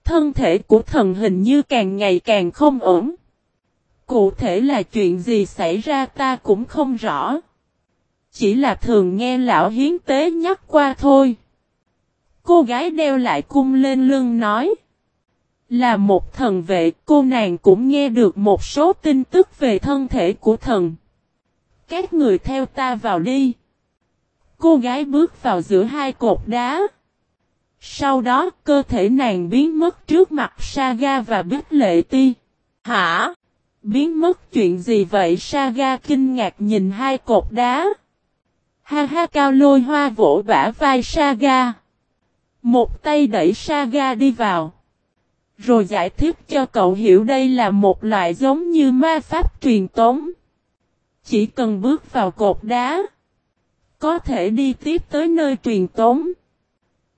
Thân thể của thần hình như càng ngày càng không ổn. Cụ thể là chuyện gì xảy ra ta cũng không rõ. Chỉ là thường nghe lão hiến tế nhắc qua thôi. Cô gái đeo lại cung lên lưng nói. Là một thần vệ, cô nàng cũng nghe được một số tin tức về thân thể của thần. Các người theo ta vào đi. Cô gái bước vào giữa hai cột đá. Sau đó, cơ thể nàng biến mất trước mặt Saga và Bích Lệ Ti. Hả? Biến mất chuyện gì vậy Saga kinh ngạc nhìn hai cột đá. Ha ha cao lôi hoa vỗ bả vai Saga. Một tay đẩy Saga đi vào. Rồi giải thích cho cậu hiểu đây là một loại giống như ma pháp truyền tống. Chỉ cần bước vào cột đá. Có thể đi tiếp tới nơi truyền tống.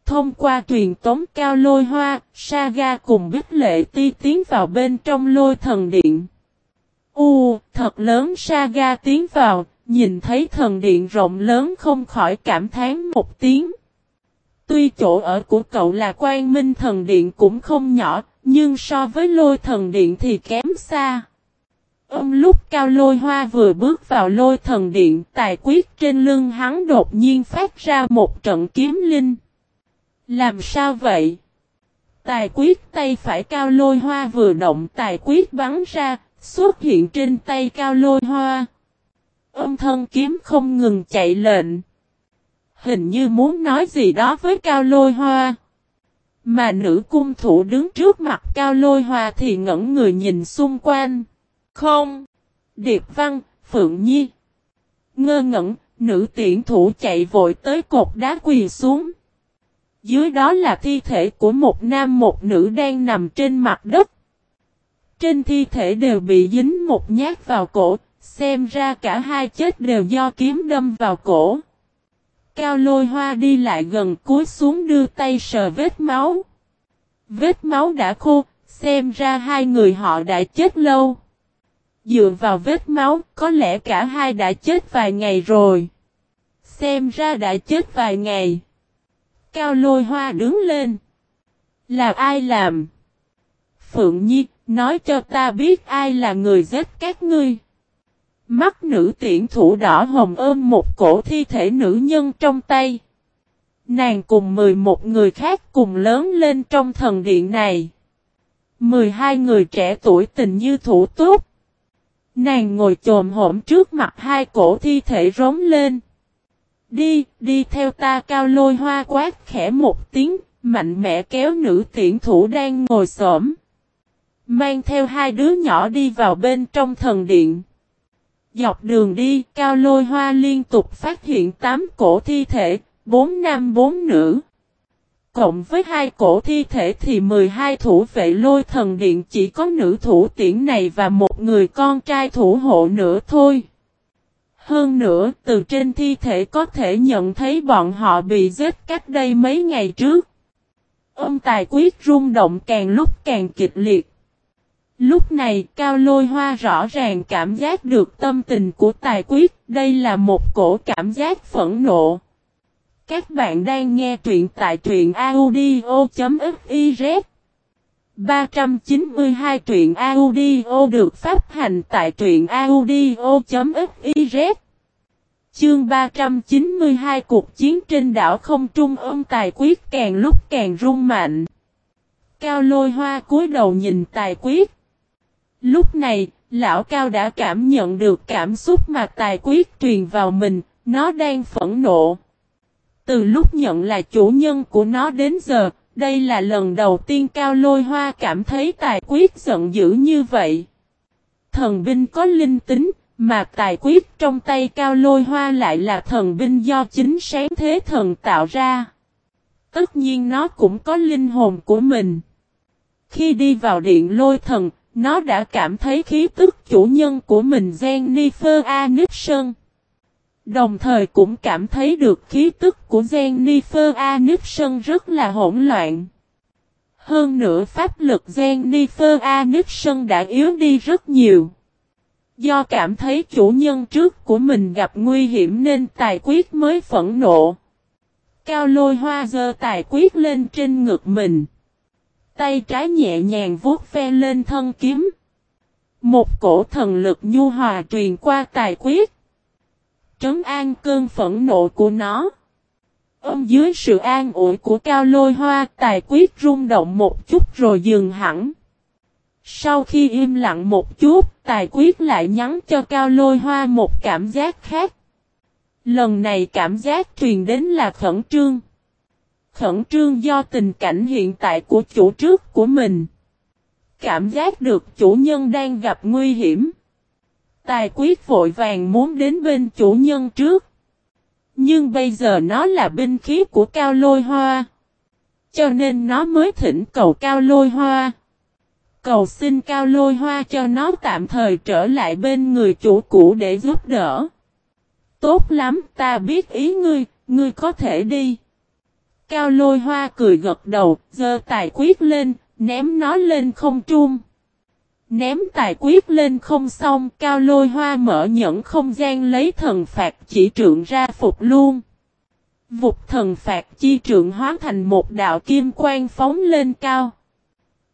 Thông qua truyền tống cao lôi hoa, Saga cùng Bích Lệ Ti tiến vào bên trong lôi thần điện. U, thật lớn Saga tiến vào, nhìn thấy thần điện rộng lớn không khỏi cảm thán một tiếng. Tuy chỗ ở của cậu là quan minh thần điện cũng không nhỏ, nhưng so với lôi thần điện thì kém xa. Ông lúc cao lôi hoa vừa bước vào lôi thần điện, tài quyết trên lưng hắn đột nhiên phát ra một trận kiếm linh. Làm sao vậy? Tài quyết tay phải cao lôi hoa vừa động tài quyết bắn ra, xuất hiện trên tay cao lôi hoa. Âm thân kiếm không ngừng chạy lệnh. Hình như muốn nói gì đó với cao lôi hoa. Mà nữ cung thủ đứng trước mặt cao lôi hoa thì ngẩn người nhìn xung quanh. Không. Điệp văn, Phượng Nhi. Ngơ ngẩn, nữ tiện thủ chạy vội tới cột đá quỳ xuống. Dưới đó là thi thể của một nam một nữ đang nằm trên mặt đất. Trên thi thể đều bị dính một nhát vào cổ, xem ra cả hai chết đều do kiếm đâm vào cổ. Cao lôi hoa đi lại gần cúi xuống đưa tay sờ vết máu. Vết máu đã khô, xem ra hai người họ đã chết lâu. Dựa vào vết máu, có lẽ cả hai đã chết vài ngày rồi. Xem ra đã chết vài ngày. Cao lôi hoa đứng lên. Là ai làm? Phượng Nhi, nói cho ta biết ai là người giết các ngươi. Mắt nữ tiễn thủ đỏ hồng ôm một cổ thi thể nữ nhân trong tay. Nàng cùng 11 người khác cùng lớn lên trong thần điện này. 12 người trẻ tuổi tình như thủ tốt. Nàng ngồi chồm hổm trước mặt hai cổ thi thể rống lên. Đi, đi theo ta cao lôi hoa quát khẽ một tiếng, mạnh mẽ kéo nữ tiễn thủ đang ngồi xổm. Mang theo hai đứa nhỏ đi vào bên trong thần điện. Dọc đường đi, cao lôi hoa liên tục phát hiện tám cổ thi thể, bốn nam bốn nữ. Cộng với hai cổ thi thể thì 12 thủ vệ lôi thần điện chỉ có nữ thủ tiễn này và một người con trai thủ hộ nữa thôi. Hơn nữa, từ trên thi thể có thể nhận thấy bọn họ bị giết cách đây mấy ngày trước. ông tài quyết rung động càng lúc càng kịch liệt. Lúc này Cao Lôi Hoa rõ ràng cảm giác được tâm tình của tài quyết, đây là một cổ cảm giác phẫn nộ. Các bạn đang nghe truyện tại truyện audio.fiz 392 truyện audio được phát hành tại truyện audio.fiz Chương 392 cuộc chiến trên đảo không trung ông tài quyết càng lúc càng rung mạnh. Cao lôi hoa cúi đầu nhìn tài quyết. Lúc này, lão cao đã cảm nhận được cảm xúc mà tài quyết truyền vào mình, nó đang phẫn nộ. Từ lúc nhận là chủ nhân của nó đến giờ, đây là lần đầu tiên cao lôi hoa cảm thấy tài quyết giận dữ như vậy. Thần binh có linh tính, mà tài quyết trong tay cao lôi hoa lại là thần binh do chính sáng thế thần tạo ra. Tất nhiên nó cũng có linh hồn của mình. Khi đi vào điện lôi thần, nó đã cảm thấy khí tức chủ nhân của mình Jennifer Aniston. Đồng thời cũng cảm thấy được khí tức của Jennifer Aniston rất là hỗn loạn. Hơn nữa pháp lực Jennifer Aniston đã yếu đi rất nhiều. Do cảm thấy chủ nhân trước của mình gặp nguy hiểm nên tài quyết mới phẫn nộ. Cao lôi hoa dơ tài quyết lên trên ngực mình. Tay trái nhẹ nhàng vuốt ve lên thân kiếm. Một cổ thần lực nhu hòa truyền qua tài quyết. Trấn an cơn phẫn nộ của nó. Ôm dưới sự an ủi của cao lôi hoa tài quyết rung động một chút rồi dừng hẳn. Sau khi im lặng một chút, tài quyết lại nhắn cho cao lôi hoa một cảm giác khác. Lần này cảm giác truyền đến là khẩn trương. Khẩn trương do tình cảnh hiện tại của chủ trước của mình. Cảm giác được chủ nhân đang gặp nguy hiểm. Tài quyết vội vàng muốn đến bên chủ nhân trước. Nhưng bây giờ nó là binh khí của cao lôi hoa. Cho nên nó mới thỉnh cầu cao lôi hoa. Cầu xin cao lôi hoa cho nó tạm thời trở lại bên người chủ cũ để giúp đỡ. Tốt lắm, ta biết ý ngươi, ngươi có thể đi. Cao lôi hoa cười gật đầu, giơ tài quyết lên, ném nó lên không trung. Ném tài quyết lên không xong, cao lôi hoa mở nhẫn không gian lấy thần phạt chỉ trượng ra phục luôn. Vụt thần phạt chi trượng hóa thành một đạo kim quang phóng lên cao.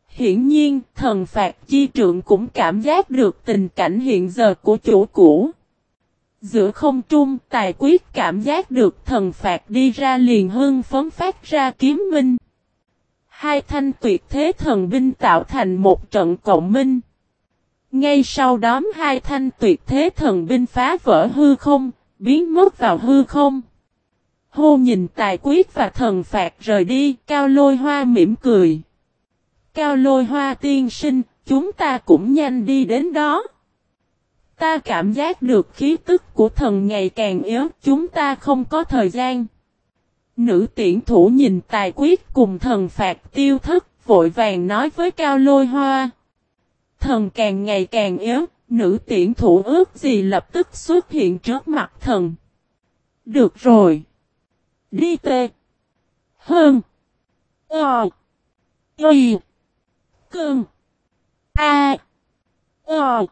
Hiển nhiên, thần phạt chi trượng cũng cảm giác được tình cảnh hiện giờ của chủ cũ. Giữa không trung, tài quyết cảm giác được thần phạt đi ra liền hưng phấn phát ra kiếm minh. Hai thanh tuyệt thế thần binh tạo thành một trận cộng minh. Ngay sau đó hai thanh tuyệt thế thần binh phá vỡ hư không, biến mất vào hư không. Hô nhìn tài quyết và thần phạt rời đi, cao lôi hoa mỉm cười. Cao lôi hoa tiên sinh, chúng ta cũng nhanh đi đến đó. Ta cảm giác được khí tức của thần ngày càng yếu, chúng ta không có thời gian. Nữ tiễn thủ nhìn tài quyết cùng thần phạt tiêu thức, vội vàng nói với cao lôi hoa. Thần càng ngày càng yếu, nữ tiễn thủ ước gì lập tức xuất hiện trước mặt thần. Được rồi. Đi tê. Hơn. Ờ. Y. Cưng. A. Ờ.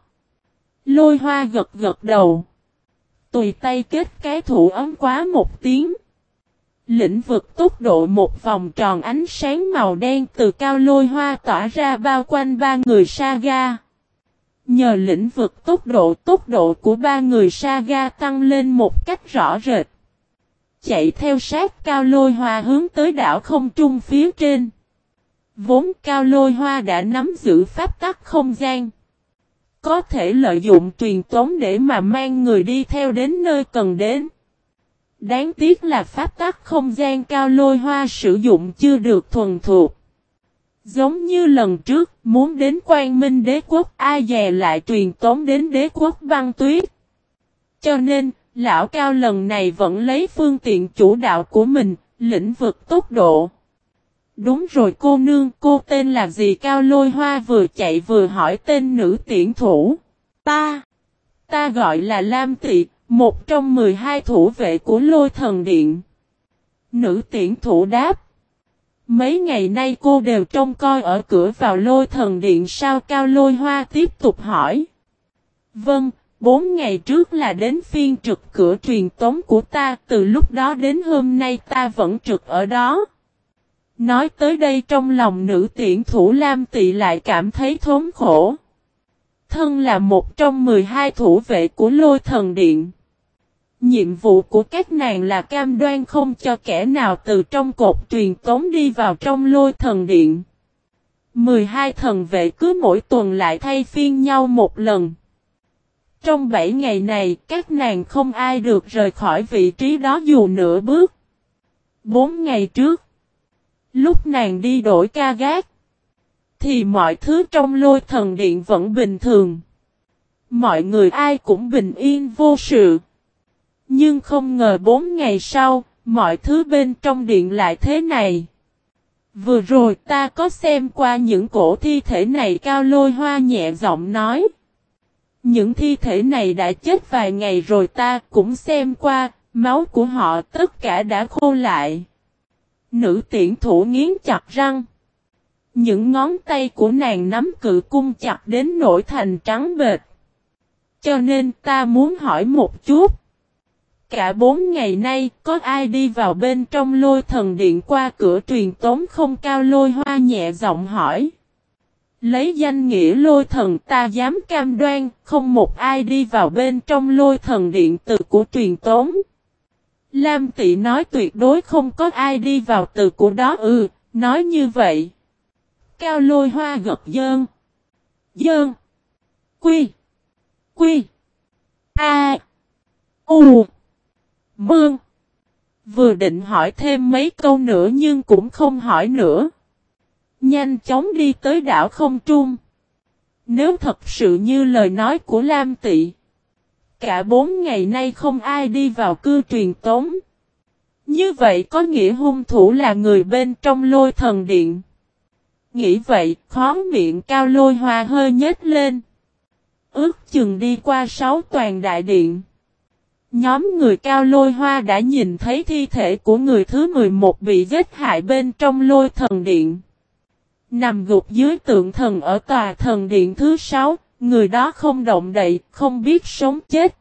Lôi hoa gật gật đầu. Tùy tay kết cái thủ ấm quá một tiếng. Lĩnh vực tốc độ một vòng tròn ánh sáng màu đen từ cao lôi hoa tỏa ra bao quanh ba người Saga. Nhờ lĩnh vực tốc độ tốc độ của ba người Saga tăng lên một cách rõ rệt. Chạy theo sát cao lôi hoa hướng tới đảo không trung phía trên. Vốn cao lôi hoa đã nắm giữ pháp tắc không gian. Có thể lợi dụng truyền tống để mà mang người đi theo đến nơi cần đến. Đáng tiếc là pháp tắc không gian cao lôi hoa sử dụng chưa được thuần thuộc. Giống như lần trước, muốn đến quan minh đế quốc, ai dè lại truyền tống đến đế quốc băng tuyết. Cho nên, lão cao lần này vẫn lấy phương tiện chủ đạo của mình, lĩnh vực tốc độ. Đúng rồi cô nương, cô tên là gì Cao Lôi Hoa vừa chạy vừa hỏi tên nữ tiễn thủ. Ta, ta gọi là Lam Tị, một trong 12 thủ vệ của Lôi Thần Điện. Nữ tiễn thủ đáp. Mấy ngày nay cô đều trông coi ở cửa vào Lôi Thần Điện sao Cao Lôi Hoa tiếp tục hỏi. Vâng, bốn ngày trước là đến phiên trực cửa truyền tống của ta, từ lúc đó đến hôm nay ta vẫn trực ở đó. Nói tới đây trong lòng nữ tiện thủ Lam Tị lại cảm thấy thốn khổ. Thân là một trong 12 thủ vệ của lôi thần điện. Nhiệm vụ của các nàng là cam đoan không cho kẻ nào từ trong cột truyền tống đi vào trong lôi thần điện. 12 thần vệ cứ mỗi tuần lại thay phiên nhau một lần. Trong 7 ngày này, các nàng không ai được rời khỏi vị trí đó dù nửa bước. 4 ngày trước, Lúc nàng đi đổi ca gác. Thì mọi thứ trong lôi thần điện vẫn bình thường. Mọi người ai cũng bình yên vô sự. Nhưng không ngờ bốn ngày sau, mọi thứ bên trong điện lại thế này. Vừa rồi ta có xem qua những cổ thi thể này cao lôi hoa nhẹ giọng nói. Những thi thể này đã chết vài ngày rồi ta cũng xem qua, máu của họ tất cả đã khô lại. Nữ tiện thủ nghiến chặt răng. Những ngón tay của nàng nắm cự cung chặt đến nổi thành trắng bệt. Cho nên ta muốn hỏi một chút. Cả bốn ngày nay, có ai đi vào bên trong lôi thần điện qua cửa truyền tống không cao lôi hoa nhẹ giọng hỏi. Lấy danh nghĩa lôi thần, ta dám cam đoan, không một ai đi vào bên trong lôi thần điện từ của truyền tống. Lam tị nói tuyệt đối không có ai đi vào từ của đó ừ, nói như vậy. Cao lôi hoa gật dơn. Dơn. Quy. Quy. A. U. Mương. Vừa định hỏi thêm mấy câu nữa nhưng cũng không hỏi nữa. Nhanh chóng đi tới đảo không trung. Nếu thật sự như lời nói của Lam Tị. Cả bốn ngày nay không ai đi vào cư truyền tống. Như vậy có nghĩa hung thủ là người bên trong lôi thần điện. Nghĩ vậy, khó miệng cao lôi hoa hơi nhếch lên. Ước chừng đi qua sáu toàn đại điện. Nhóm người cao lôi hoa đã nhìn thấy thi thể của người thứ 11 bị giết hại bên trong lôi thần điện. Nằm gục dưới tượng thần ở tòa thần điện thứ 6, Người đó không động đậy, không biết sống chết.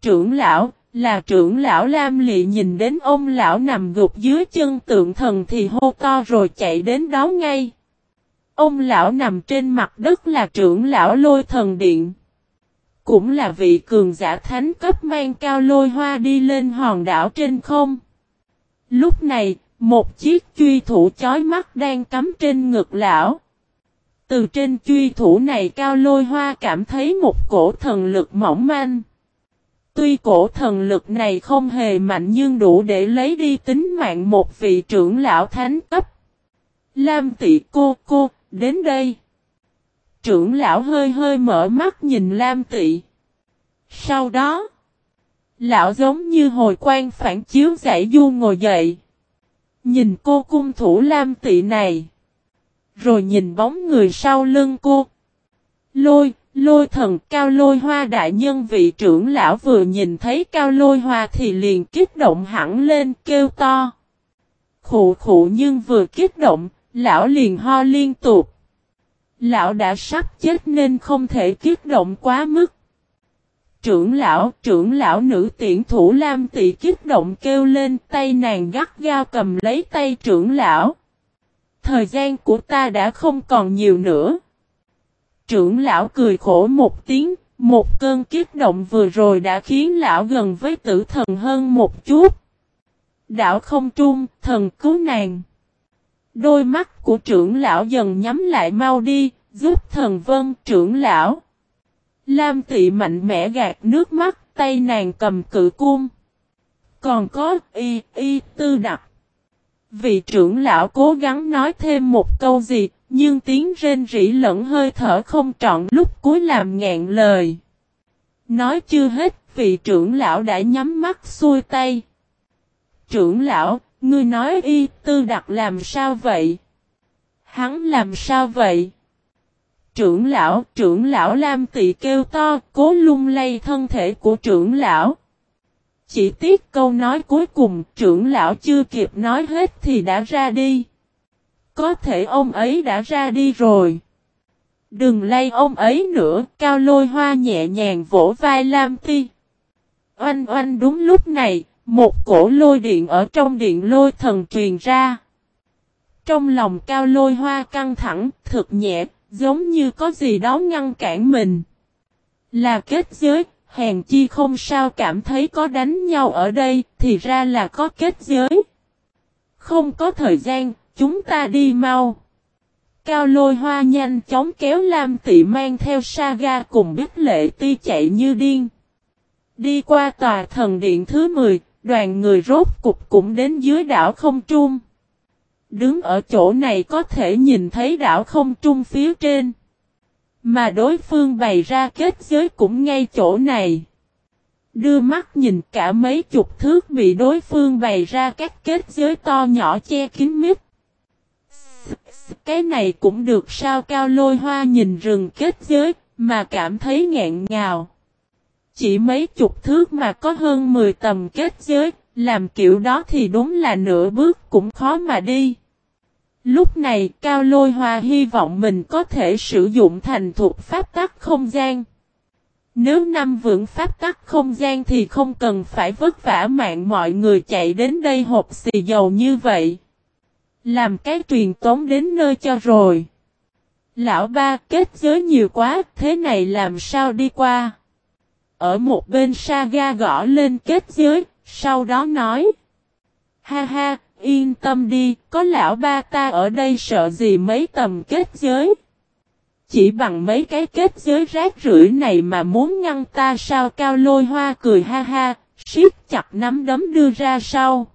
Trưởng lão, là trưởng lão Lam Lị nhìn đến ông lão nằm gục dưới chân tượng thần thì hô to rồi chạy đến đó ngay. Ông lão nằm trên mặt đất là trưởng lão lôi thần điện. Cũng là vị cường giả thánh cấp mang cao lôi hoa đi lên hòn đảo trên không. Lúc này, một chiếc truy thủ chói mắt đang cắm trên ngực lão. Từ trên truy thủ này cao lôi hoa cảm thấy một cổ thần lực mỏng manh. Tuy cổ thần lực này không hề mạnh nhưng đủ để lấy đi tính mạng một vị trưởng lão thánh cấp. Lam tị cô cô, đến đây. Trưởng lão hơi hơi mở mắt nhìn Lam tị. Sau đó, lão giống như hồi quan phản chiếu giải du ngồi dậy. Nhìn cô cung thủ Lam tị này. Rồi nhìn bóng người sau lưng cô. Lôi, lôi thần cao lôi hoa đại nhân vị trưởng lão vừa nhìn thấy cao lôi hoa thì liền kích động hẳn lên kêu to. Khụ khụ nhưng vừa kích động, lão liền ho liên tục. Lão đã sắp chết nên không thể kích động quá mức. Trưởng lão, trưởng lão nữ tiện thủ Lam tị kích động kêu lên tay nàng gắt gao cầm lấy tay trưởng lão thời gian của ta đã không còn nhiều nữa. Trưởng lão cười khổ một tiếng, một cơn kiếp động vừa rồi đã khiến lão gần với tử thần hơn một chút. Đảo không trung, thần cứu nàng. Đôi mắt của trưởng lão dần nhắm lại mau đi, giúp thần vân trưởng lão. Lam tị mạnh mẽ gạt nước mắt, tay nàng cầm cự cung. Còn có y, y, tư đặc. Vị trưởng lão cố gắng nói thêm một câu gì, nhưng tiếng rên rỉ lẫn hơi thở không trọn lúc cuối làm ngạn lời. Nói chưa hết, vị trưởng lão đã nhắm mắt xuôi tay. Trưởng lão, ngươi nói y tư đặc làm sao vậy? Hắn làm sao vậy? Trưởng lão, trưởng lão Lam tị kêu to, cố lung lay thân thể của trưởng lão. Chỉ tiếc câu nói cuối cùng, trưởng lão chưa kịp nói hết thì đã ra đi. Có thể ông ấy đã ra đi rồi. Đừng lay ông ấy nữa, cao lôi hoa nhẹ nhàng vỗ vai Lam Ti. Oanh oanh đúng lúc này, một cổ lôi điện ở trong điện lôi thần truyền ra. Trong lòng cao lôi hoa căng thẳng, thực nhẹ, giống như có gì đó ngăn cản mình. Là kết giới, hèn chi không sao cảm thấy có đánh nhau ở đây, thì ra là có kết giới. Không có thời gian, chúng ta đi mau. Cao lôi hoa nhanh chóng kéo Lam Tị mang theo Saga cùng Bích Lệ Ti chạy như điên. Đi qua tòa thần điện thứ 10, đoàn người rốt cục cũng đến dưới đảo không trung. Đứng ở chỗ này có thể nhìn thấy đảo không trung phía trên. Mà đối phương bày ra kết giới cũng ngay chỗ này. Đưa mắt nhìn cả mấy chục thước bị đối phương bày ra các kết giới to nhỏ che kín mít. Cái này cũng được sao cao lôi hoa nhìn rừng kết giới, mà cảm thấy ngẹn ngào. Chỉ mấy chục thước mà có hơn 10 tầm kết giới, làm kiểu đó thì đúng là nửa bước cũng khó mà đi. Lúc này Cao Lôi Hoa hy vọng mình có thể sử dụng thành thuộc pháp tắc không gian. Nếu năm vượng pháp tắc không gian thì không cần phải vất vả mạng mọi người chạy đến đây hộp xì dầu như vậy. Làm cái truyền tống đến nơi cho rồi. Lão ba kết giới nhiều quá, thế này làm sao đi qua? Ở một bên Saga gõ lên kết giới, sau đó nói. Ha ha, yên tâm đi, có lão ba ta ở đây sợ gì mấy tầm kết giới. Chỉ bằng mấy cái kết giới rác rưởi này mà muốn ngăn ta sao cao lôi hoa cười ha ha, siết chặt nắm đấm đưa ra sau.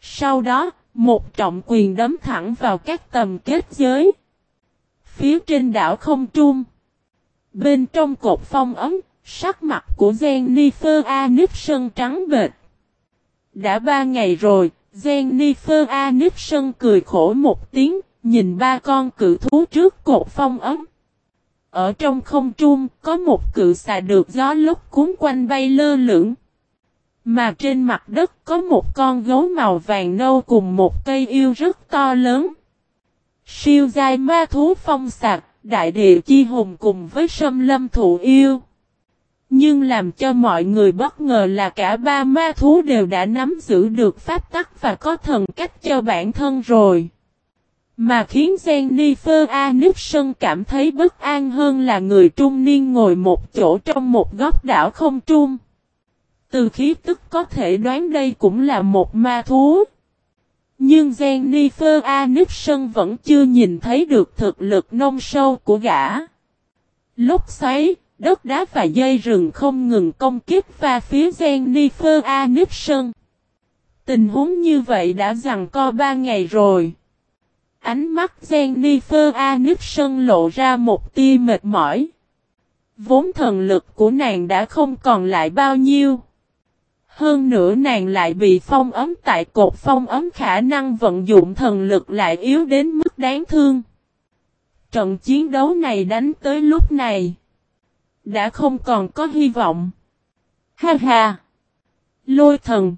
Sau đó, một trọng quyền đấm thẳng vào các tầm kết giới. Phía trên đảo không trung. Bên trong cột phong ấm, sắc mặt của Jennifer Aniston trắng bệch. Đã ba ngày rồi, Jennifer Aniston cười khổ một tiếng, nhìn ba con cự thú trước cột phong ấm. Ở trong không trung, có một cự xà được gió lúc cuốn quanh bay lơ lửng. Mà trên mặt đất có một con gấu màu vàng nâu cùng một cây yêu rất to lớn. Siêu dai ma thú phong sạc, đại địa chi hùng cùng với sâm lâm thụ yêu. Nhưng làm cho mọi người bất ngờ là cả ba ma thú đều đã nắm giữ được pháp tắc và có thần cách cho bản thân rồi. Mà khiến Jennifer Aniston cảm thấy bất an hơn là người trung niên ngồi một chỗ trong một góc đảo không trung. Từ khí tức có thể đoán đây cũng là một ma thú. Nhưng Jennifer Aniston vẫn chưa nhìn thấy được thực lực nông sâu của gã. Lúc xoáy, đất đá và dây rừng không ngừng công kích và phía Jennifer Aniston. Tình huống như vậy đã rằng co ba ngày rồi. Ánh mắt Jennifer Aniston lộ ra một tia mệt mỏi. Vốn thần lực của nàng đã không còn lại bao nhiêu. Hơn nữa nàng lại bị phong ấm tại cột phong ấm khả năng vận dụng thần lực lại yếu đến mức đáng thương. Trận chiến đấu này đánh tới lúc này. Đã không còn có hy vọng. Ha ha! Lôi thần!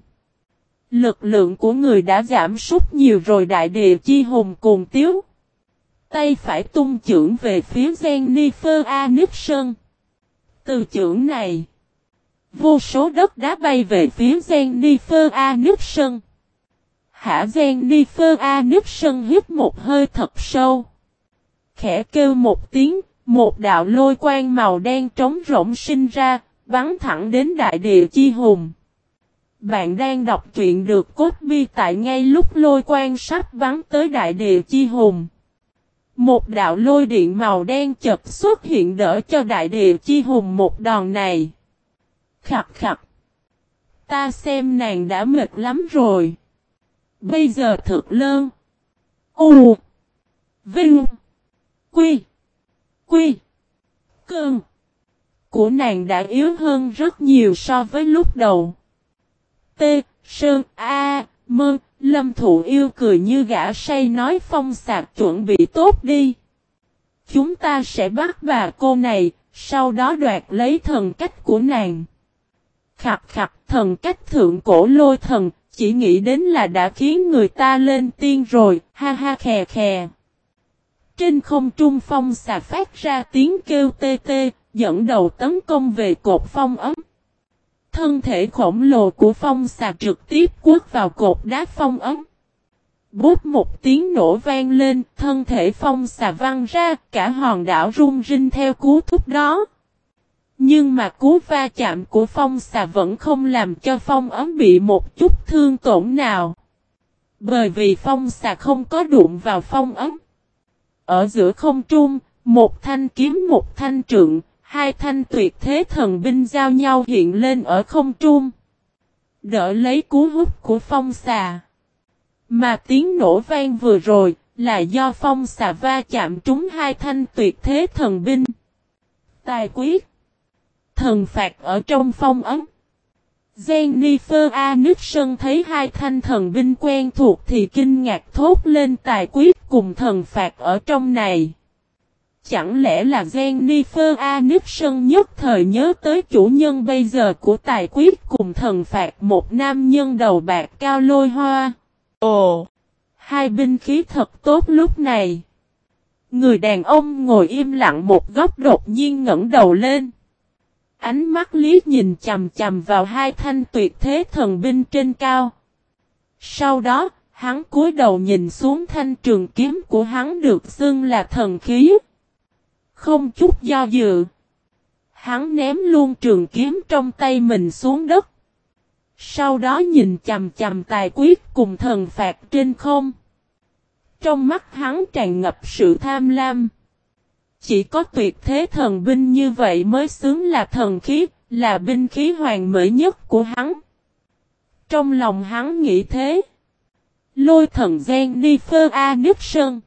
Lực lượng của người đã giảm sút nhiều rồi đại địa chi hùng cùng tiếu. Tay phải tung trưởng về phía Jennifer Aniston. Từ trưởng này, vô số đất đá bay về phía Jennifer Aniston. Hả Jennifer Aniston hít một hơi thật sâu. Khẽ kêu một tiếng, một đạo lôi quang màu đen trống rỗng sinh ra, bắn thẳng đến đại địa chi hùng. Bạn đang đọc truyện được cốt bi tại ngay lúc lôi quang sắp bắn tới đại địa chi hùng. Một đạo lôi điện màu đen chật xuất hiện đỡ cho đại địa chi hùng một đòn này. Khặt khặt. Ta xem nàng đã mệt lắm rồi. Bây giờ thực lơn. U. Vinh. Quy. Quy. Cơn. Của nàng đã yếu hơn rất nhiều so với lúc đầu. T. Sơn A. Mơ. Lâm thụ yêu cười như gã say nói phong sạc chuẩn bị tốt đi. Chúng ta sẽ bắt bà cô này, sau đó đoạt lấy thần cách của nàng. Khặt khặt thần cách thượng cổ lôi thần, chỉ nghĩ đến là đã khiến người ta lên tiên rồi, ha ha khè khè. Trên không trung phong xà phát ra tiếng kêu tê tê, dẫn đầu tấn công về cột phong ấm. Thân thể khổng lồ của phong xà trực tiếp quất vào cột đá phong ấm. Bút một tiếng nổ vang lên, thân thể phong xà văng ra, cả hòn đảo rung rinh theo cú thúc đó. Nhưng mà cú va chạm của phong xà vẫn không làm cho phong ấm bị một chút thương tổn nào. Bởi vì phong xà không có đụng vào phong ấm. Ở giữa không trung, một thanh kiếm một thanh trượng, hai thanh tuyệt thế thần binh giao nhau hiện lên ở không trung. Đỡ lấy cú hút của phong xà. Mà tiếng nổ vang vừa rồi, là do phong xà va chạm trúng hai thanh tuyệt thế thần binh. Tài quyết. Thần phạt ở trong phong ấm. Jennifer Aniston thấy hai thanh thần binh quen thuộc thì kinh ngạc thốt lên tài quyết cùng thần phạt ở trong này. Chẳng lẽ là Jennifer Aniston nhất thời nhớ tới chủ nhân bây giờ của tài quyết cùng thần phạt một nam nhân đầu bạc cao lôi hoa. Ồ! Hai binh khí thật tốt lúc này. Người đàn ông ngồi im lặng một góc đột nhiên ngẩng đầu lên. Ánh mắt liếc nhìn chầm chầm vào hai thanh tuyệt thế thần binh trên cao. Sau đó, hắn cúi đầu nhìn xuống thanh trường kiếm của hắn được xưng là thần khí. Không chút do dự. Hắn ném luôn trường kiếm trong tay mình xuống đất. Sau đó nhìn chầm chầm tài quyết cùng thần phạt trên không. Trong mắt hắn tràn ngập sự tham lam. Chỉ có tuyệt thế thần binh như vậy mới xứng là thần khí, là binh khí hoàng mỹ nhất của hắn. Trong lòng hắn nghĩ thế. Lôi thần gian ni phơ A nước sơn.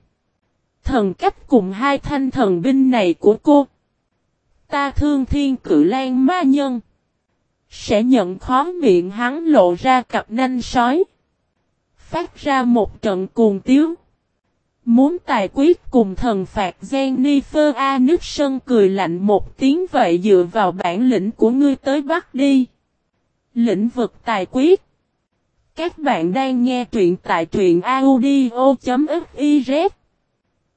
Thần cách cùng hai thanh thần binh này của cô. Ta thương thiên cự lan ma nhân. Sẽ nhận khó miệng hắn lộ ra cặp nanh sói. Phát ra một trận cuồng tiếu. Muốn tài quyết cùng thần phạt Jennifer Aniston cười lạnh một tiếng vậy dựa vào bản lĩnh của ngươi tới bắt đi. Lĩnh vực tài quyết. Các bạn đang nghe truyện tại truyện audio.fiz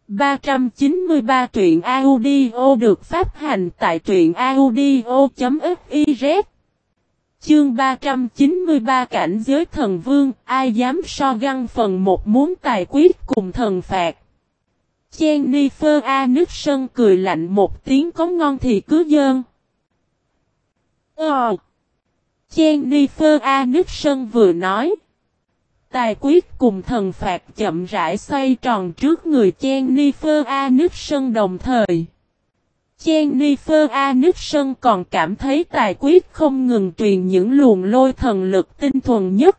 393 truyện audio được phát hành tại truyện audio.fiz Chương 393 cảnh giới thần vương, ai dám so găng phần một muốn tài quyết cùng thần phạt. Jennifer Sơn cười lạnh một tiếng có ngon thì cứ dơn. Ờ. Jennifer Sơn vừa nói. Tài quyết cùng thần phạt chậm rãi xoay tròn trước người Jennifer Sơn đồng thời. Jennifer Aniston còn cảm thấy tài quyết không ngừng truyền những luồng lôi thần lực tinh thuần nhất.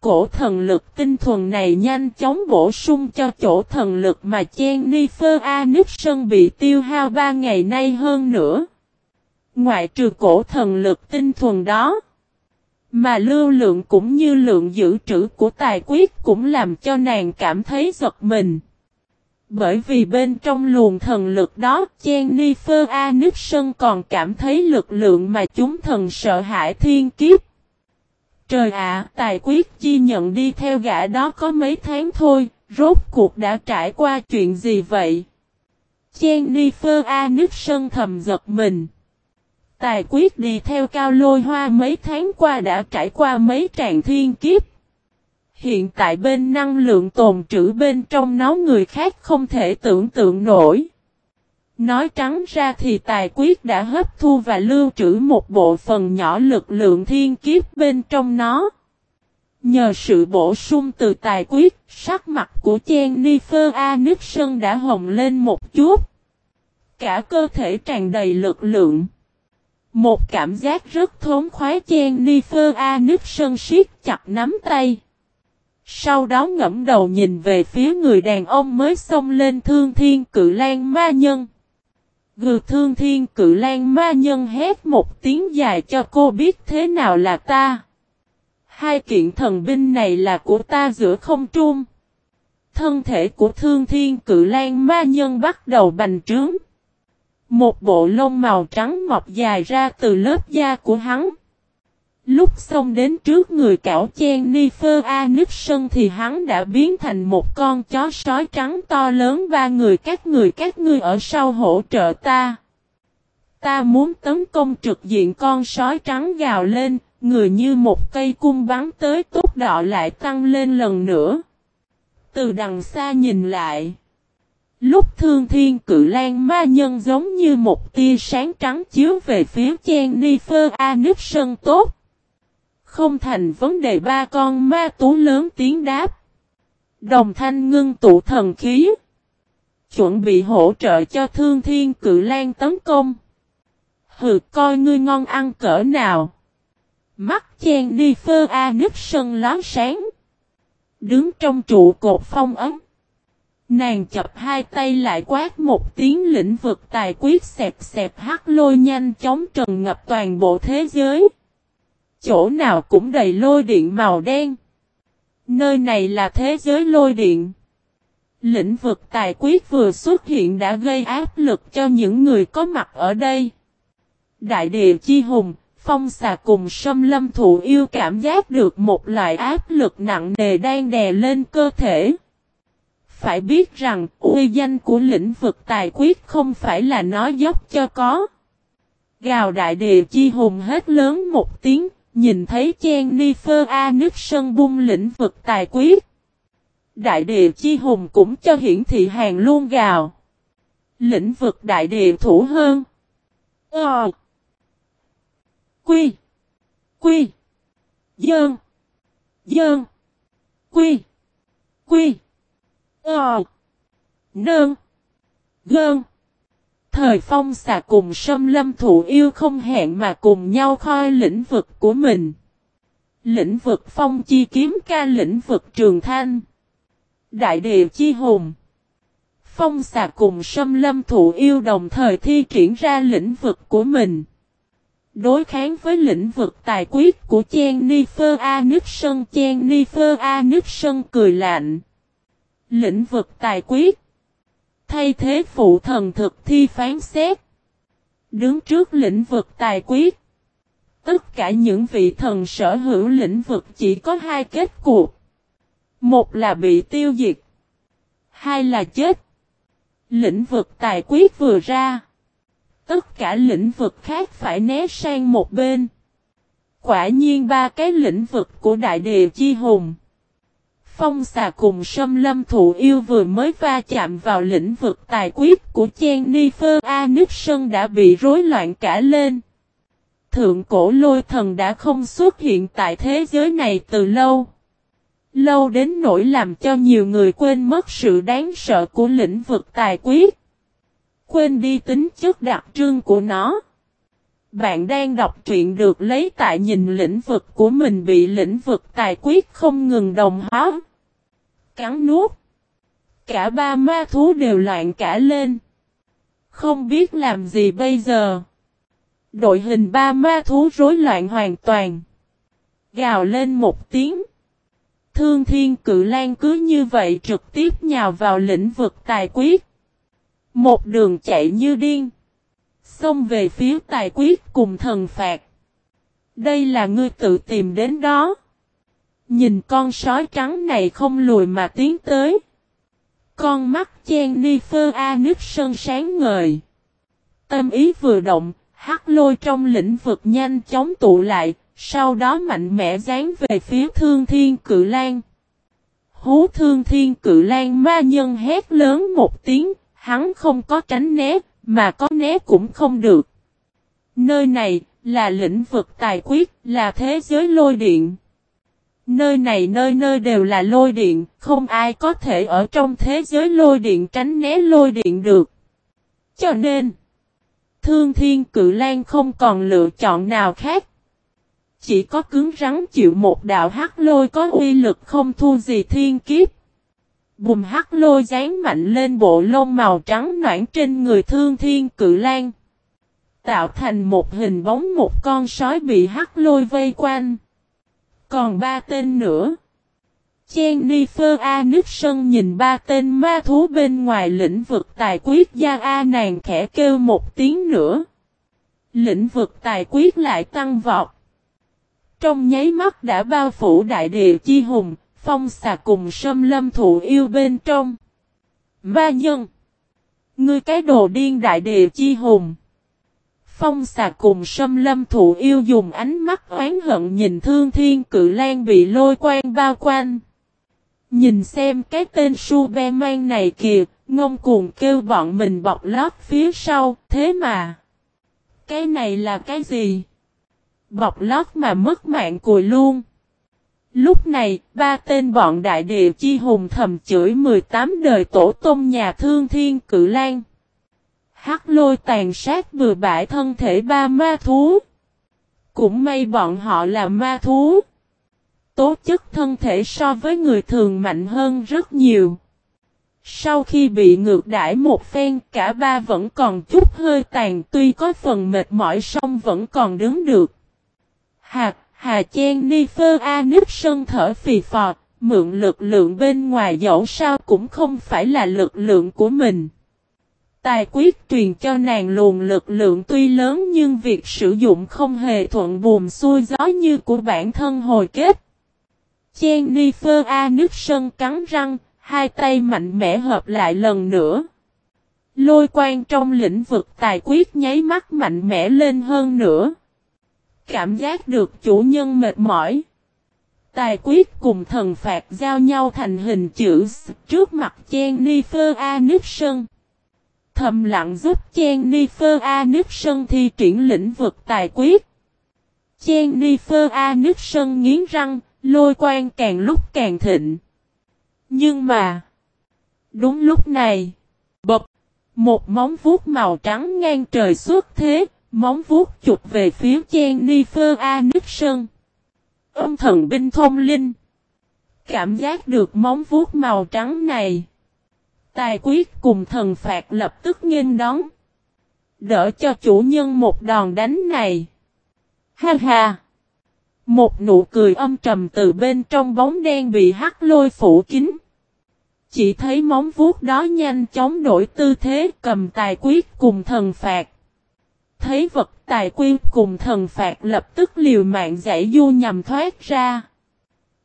Cổ thần lực tinh thuần này nhanh chóng bổ sung cho chỗ thần lực mà Jennifer Aniston bị tiêu hao ba ngày nay hơn nữa. Ngoại trừ cổ thần lực tinh thuần đó. Mà lưu lượng cũng như lượng dự trữ của tài quyết cũng làm cho nàng cảm thấy giật mình. Bởi vì bên trong luồng thần lực đó, Jennifer Aniston còn cảm thấy lực lượng mà chúng thần sợ hãi thiên kiếp. Trời ạ, tài quyết chi nhận đi theo gã đó có mấy tháng thôi, rốt cuộc đã trải qua chuyện gì vậy? Jennifer Aniston thầm giật mình. Tài quyết đi theo cao lôi hoa mấy tháng qua đã trải qua mấy tràng thiên kiếp. Hiện tại bên năng lượng tồn trữ bên trong nó người khác không thể tưởng tượng nổi. Nói trắng ra thì tài quyết đã hấp thu và lưu trữ một bộ phần nhỏ lực lượng thiên kiếp bên trong nó. Nhờ sự bổ sung từ tài quyết, sắc mặt của Jennifer Aniston đã hồng lên một chút. Cả cơ thể tràn đầy lực lượng. Một cảm giác rất thốn khoái Jennifer Aniston siết chặt nắm tay. Sau đó ngẫm đầu nhìn về phía người đàn ông mới xông lên thương thiên cự lan ma nhân. Gừ thương thiên cự lan ma nhân hét một tiếng dài cho cô biết thế nào là ta. Hai kiện thần binh này là của ta giữa không trung. Thân thể của thương thiên cự lan ma nhân bắt đầu bành trướng. Một bộ lông màu trắng mọc dài ra từ lớp da của hắn. Lúc xông đến trước người cảo chen Nifer Anixon thì hắn đã biến thành một con chó sói trắng to lớn ba người các người các ngươi ở sau hỗ trợ ta. Ta muốn tấn công trực diện con sói trắng gào lên, người như một cây cung bắn tới tốt độ lại tăng lên lần nữa. Từ đằng xa nhìn lại. Lúc thương thiên cự lan ma nhân giống như một tia sáng trắng chiếu về phía chen Nifer Anixon tốt. Không thành vấn đề ba con ma tú lớn tiếng đáp. Đồng thanh ngưng tụ thần khí. Chuẩn bị hỗ trợ cho thương thiên cự lan tấn công. Hừ, coi ngươi ngon ăn cỡ nào. Mắt chen đi phơ a nứt sân lón sáng. Đứng trong trụ cột phong ấm. Nàng chập hai tay lại quát một tiếng lĩnh vực tài quyết xẹp xẹp hắc lôi nhanh chóng trần ngập toàn bộ thế giới. Chỗ nào cũng đầy lôi điện màu đen. Nơi này là thế giới lôi điện. Lĩnh vực tài quyết vừa xuất hiện đã gây áp lực cho những người có mặt ở đây. Đại địa chi hùng, phong xà cùng sâm lâm thụ yêu cảm giác được một loại áp lực nặng nề đang đè lên cơ thể. Phải biết rằng, uy danh của lĩnh vực tài quyết không phải là nói dốc cho có. Gào đại địa chi hùng hết lớn một tiếng, Nhìn thấy chen ni phơ a nước sân bung lĩnh vực tài quyết. Đại địa chi hùng cũng cho hiển thị hàng luôn gào. Lĩnh vực đại địa thủ hơn. Ờ. Quy. Quy. Dơn. Dơn. Quy. Quy. Ờ. Nơn. Gơn. Thời phong xà cùng sâm lâm thụ yêu không hẹn mà cùng nhau khoi lĩnh vực của mình. Lĩnh vực phong chi kiếm ca lĩnh vực trường thanh. Đại địa chi hùng. Phong xà cùng sâm lâm thụ yêu đồng thời thi triển ra lĩnh vực của mình. Đối kháng với lĩnh vực tài quyết của Chen Nifer A Nước sơn Chen Nifer A Nước sơn cười lạnh. Lĩnh vực tài quyết thay thế phụ thần thực thi phán xét. Đứng trước lĩnh vực tài quyết. Tất cả những vị thần sở hữu lĩnh vực chỉ có hai kết cuộc. Một là bị tiêu diệt. Hai là chết. Lĩnh vực tài quyết vừa ra. Tất cả lĩnh vực khác phải né sang một bên. Quả nhiên ba cái lĩnh vực của đại địa chi hùng. Phong xà cùng sâm lâm thụ yêu vừa mới va chạm vào lĩnh vực tài quyết của Chen Aniston A nước sân đã bị rối loạn cả lên. Thượng cổ lôi thần đã không xuất hiện tại thế giới này từ lâu. Lâu đến nỗi làm cho nhiều người quên mất sự đáng sợ của lĩnh vực tài quyết. Quên đi tính chất đặc trưng của nó. Bạn đang đọc truyện được lấy tại nhìn lĩnh vực của mình bị lĩnh vực tài quyết không ngừng đồng hóa. Cắn nuốt. Cả ba ma thú đều loạn cả lên. Không biết làm gì bây giờ. Đội hình ba ma thú rối loạn hoàn toàn. Gào lên một tiếng. Thương thiên cự lan cứ như vậy trực tiếp nhào vào lĩnh vực tài quyết. Một đường chạy như điên. Xông về phía tài quyết cùng thần phạt. Đây là ngươi tự tìm đến đó. Nhìn con sói trắng này không lùi mà tiến tới. Con mắt chen ni phơ a nước sơn sáng ngời. Tâm ý vừa động, hắc lôi trong lĩnh vực nhanh chóng tụ lại, sau đó mạnh mẽ dán về phía thương thiên cự lan. Hú thương thiên cự lan ma nhân hét lớn một tiếng, hắn không có tránh né, mà có né cũng không được. Nơi này, là lĩnh vực tài quyết, là thế giới lôi điện. Nơi này nơi nơi đều là lôi điện, không ai có thể ở trong thế giới lôi điện tránh né lôi điện được. Cho nên, Thương Thiên Cự Lan không còn lựa chọn nào khác. chỉ có cứng rắn chịu một đạo hắc lôi có uy lực không thu gì thiên kiếp. Bùm hắc lôi dán mạnh lên bộ lông màu trắng noãn trên người thương thiên cự lan. Tạo thành một hình bóng một con sói bị hắc lôi vây quanh. Còn ba tên nữa. Jennifer Aniston nhìn ba tên ma thú bên ngoài lĩnh vực tài quyết gia A nàng khẽ kêu một tiếng nữa. Lĩnh vực tài quyết lại tăng vọt. Trong nháy mắt đã bao phủ đại địa chi hùng, phong xà cùng sâm lâm thụ yêu bên trong. Ma nhân. Ngươi cái đồ điên đại địa chi hùng. Phong xà cùng sâm lâm thụ yêu dùng ánh mắt oán hận nhìn thương thiên cự lan bị lôi quang bao quanh. Nhìn xem cái tên Superman này kìa, ngông cuồng kêu bọn mình bọc lót phía sau, thế mà. Cái này là cái gì? Bọc lót mà mất mạng cùi luôn. Lúc này, ba tên bọn đại địa chi hùng thầm chửi 18 đời tổ tông nhà thương thiên cự lan. Hắc lôi tàn sát vừa bãi thân thể ba ma thú. Cũng may bọn họ là ma thú. Tố chất thân thể so với người thường mạnh hơn rất nhiều. Sau khi bị ngược đãi một phen cả ba vẫn còn chút hơi tàn tuy có phần mệt mỏi song vẫn còn đứng được. Hạt, Hà Chen Ni Phơ A Nếp sơn thở phì phò, mượn lực lượng bên ngoài dẫu sao cũng không phải là lực lượng của mình. Tài quyết truyền cho nàng luồng lực lượng tuy lớn nhưng việc sử dụng không hề thuận buồm xuôi gió như của bản thân hồi kết. chen ni phơ a Jennifer sơn cắn răng, hai tay mạnh mẽ hợp lại lần nữa. Lôi quan trong lĩnh vực tài quyết nháy mắt mạnh mẽ lên hơn nữa. Cảm giác được chủ nhân mệt mỏi. Tài quyết cùng thần phạt giao nhau thành hình chữ trước mặt Jennifer Aniston. Thầm lặng giúp Jennifer Aniston thi triển lĩnh vực tài quyết. Jennifer Aniston nghiến răng, Lôi quan càng lúc càng thịnh. Nhưng mà. Đúng lúc này. Bập. Một móng vuốt màu trắng ngang trời xuất thế. Móng vuốt chụp về phía Jennifer Aniston. Âm thần binh thông linh. Cảm giác được móng vuốt màu trắng này. Tài quyết cùng thần phạt lập tức nghênh đón. Đỡ cho chủ nhân một đòn đánh này. Ha ha. Một nụ cười âm trầm từ bên trong bóng đen bị hắt lôi phủ kín. Chỉ thấy móng vuốt đó nhanh chóng đổi tư thế, cầm tài quyết cùng thần phạt. Thấy vật tài quyết cùng thần phạt lập tức liều mạng giải du nhằm thoát ra.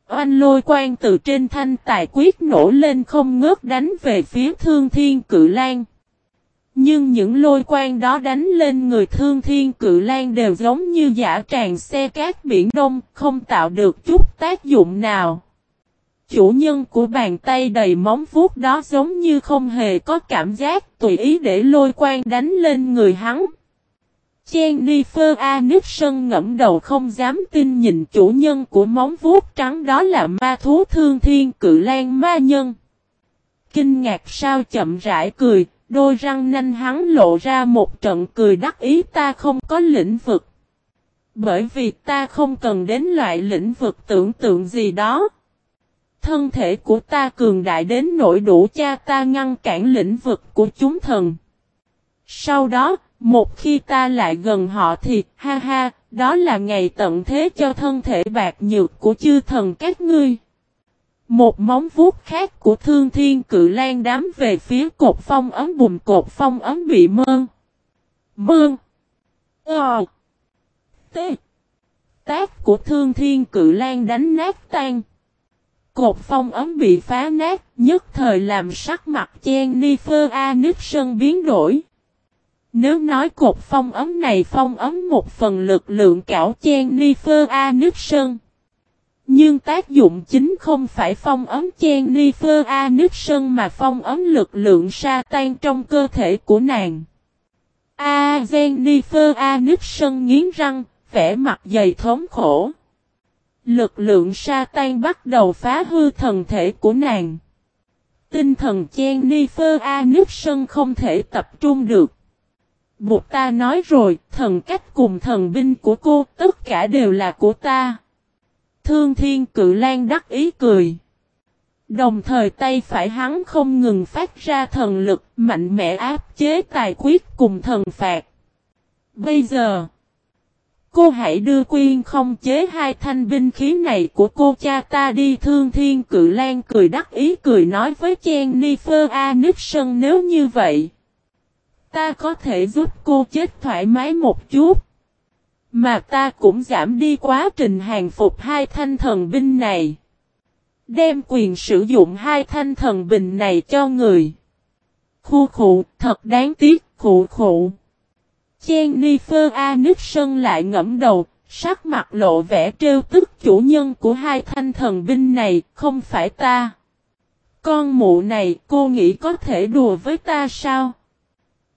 Oanh lôi quang từ trên thanh tài quyết nổ lên không ngớt đánh về phía thương thiên cự lan. Nhưng những lôi quang đó đánh lên người thương thiên cự lan đều giống như giả tràn xe cát biển đông, không tạo được chút tác dụng nào. Chủ nhân của bàn tay đầy móng vuốt đó giống như không hề có cảm giác tùy ý để lôi quang đánh lên người hắn. Jennifer Aniston ngẫm đầu không dám tin nhìn chủ nhân của móng vuốt trắng đó là ma thú thương thiên cự lan ma nhân. Kinh ngạc sao chậm rãi cười, Đôi răng nanh hắn lộ ra một trận cười đắc ý ta không có lĩnh vực. Bởi vì ta không cần đến loại lĩnh vực tưởng tượng gì đó. Thân thể của ta cường đại đến nỗi đủ cha ta ngăn cản lĩnh vực của chúng thần. Sau đó, một khi ta lại gần họ thì, ha ha, đó là ngày tận thế cho thân thể bạc nhược của chư thần các ngươi. Một móng vuốt khác của thương thiên cự lan đám về phía cột phong ấm bùm cột phong ấm bị mơn. Mơn. Ờ. T. Tác của thương thiên cự lan đánh nát tan. Cột phong ấm bị phá nát, nhất thời làm sắc mặt chen ni phơ a nước sân biến đổi. Nếu nói cột phong ấm này phong ấm một phần lực lượng cảo chen lyfera nước sơn Nhưng tác dụng chính không phải phong ấm chen lyfera nước sơn mà phong ấm lực lượng sa tan trong cơ thể của nàng. A nước sơn nghiến răng, vẻ mặt dày thống khổ. Lực lượng sa tan bắt đầu phá hư thần thể của nàng. Tinh thần chen lyfera nước sơn không thể tập trung được. Bụt ta nói rồi, thần cách cùng thần binh của cô, tất cả đều là của ta. Thương thiên cự lan đắc ý cười. Đồng thời tay phải hắn không ngừng phát ra thần lực, mạnh mẽ áp chế tài quyết cùng thần phạt. Bây giờ, cô hãy đưa quyên không chế hai thanh binh khí này của cô cha ta đi thương thiên cự lan cười đắc ý cười nói với Jennifer Aniston nếu như vậy. Ta có thể giúp cô chết thoải mái một chút. Mà ta cũng giảm đi quá trình hàng phục hai thanh thần binh này. Đem quyền sử dụng hai thanh thần bình này cho người. Khu khụ, thật đáng tiếc, khụ khụ. nước sơn lại ngẫm đầu, sắc mặt lộ vẻ trêu tức chủ nhân của hai thanh thần binh này, không phải ta. Con mụ này, cô nghĩ có thể đùa với ta sao?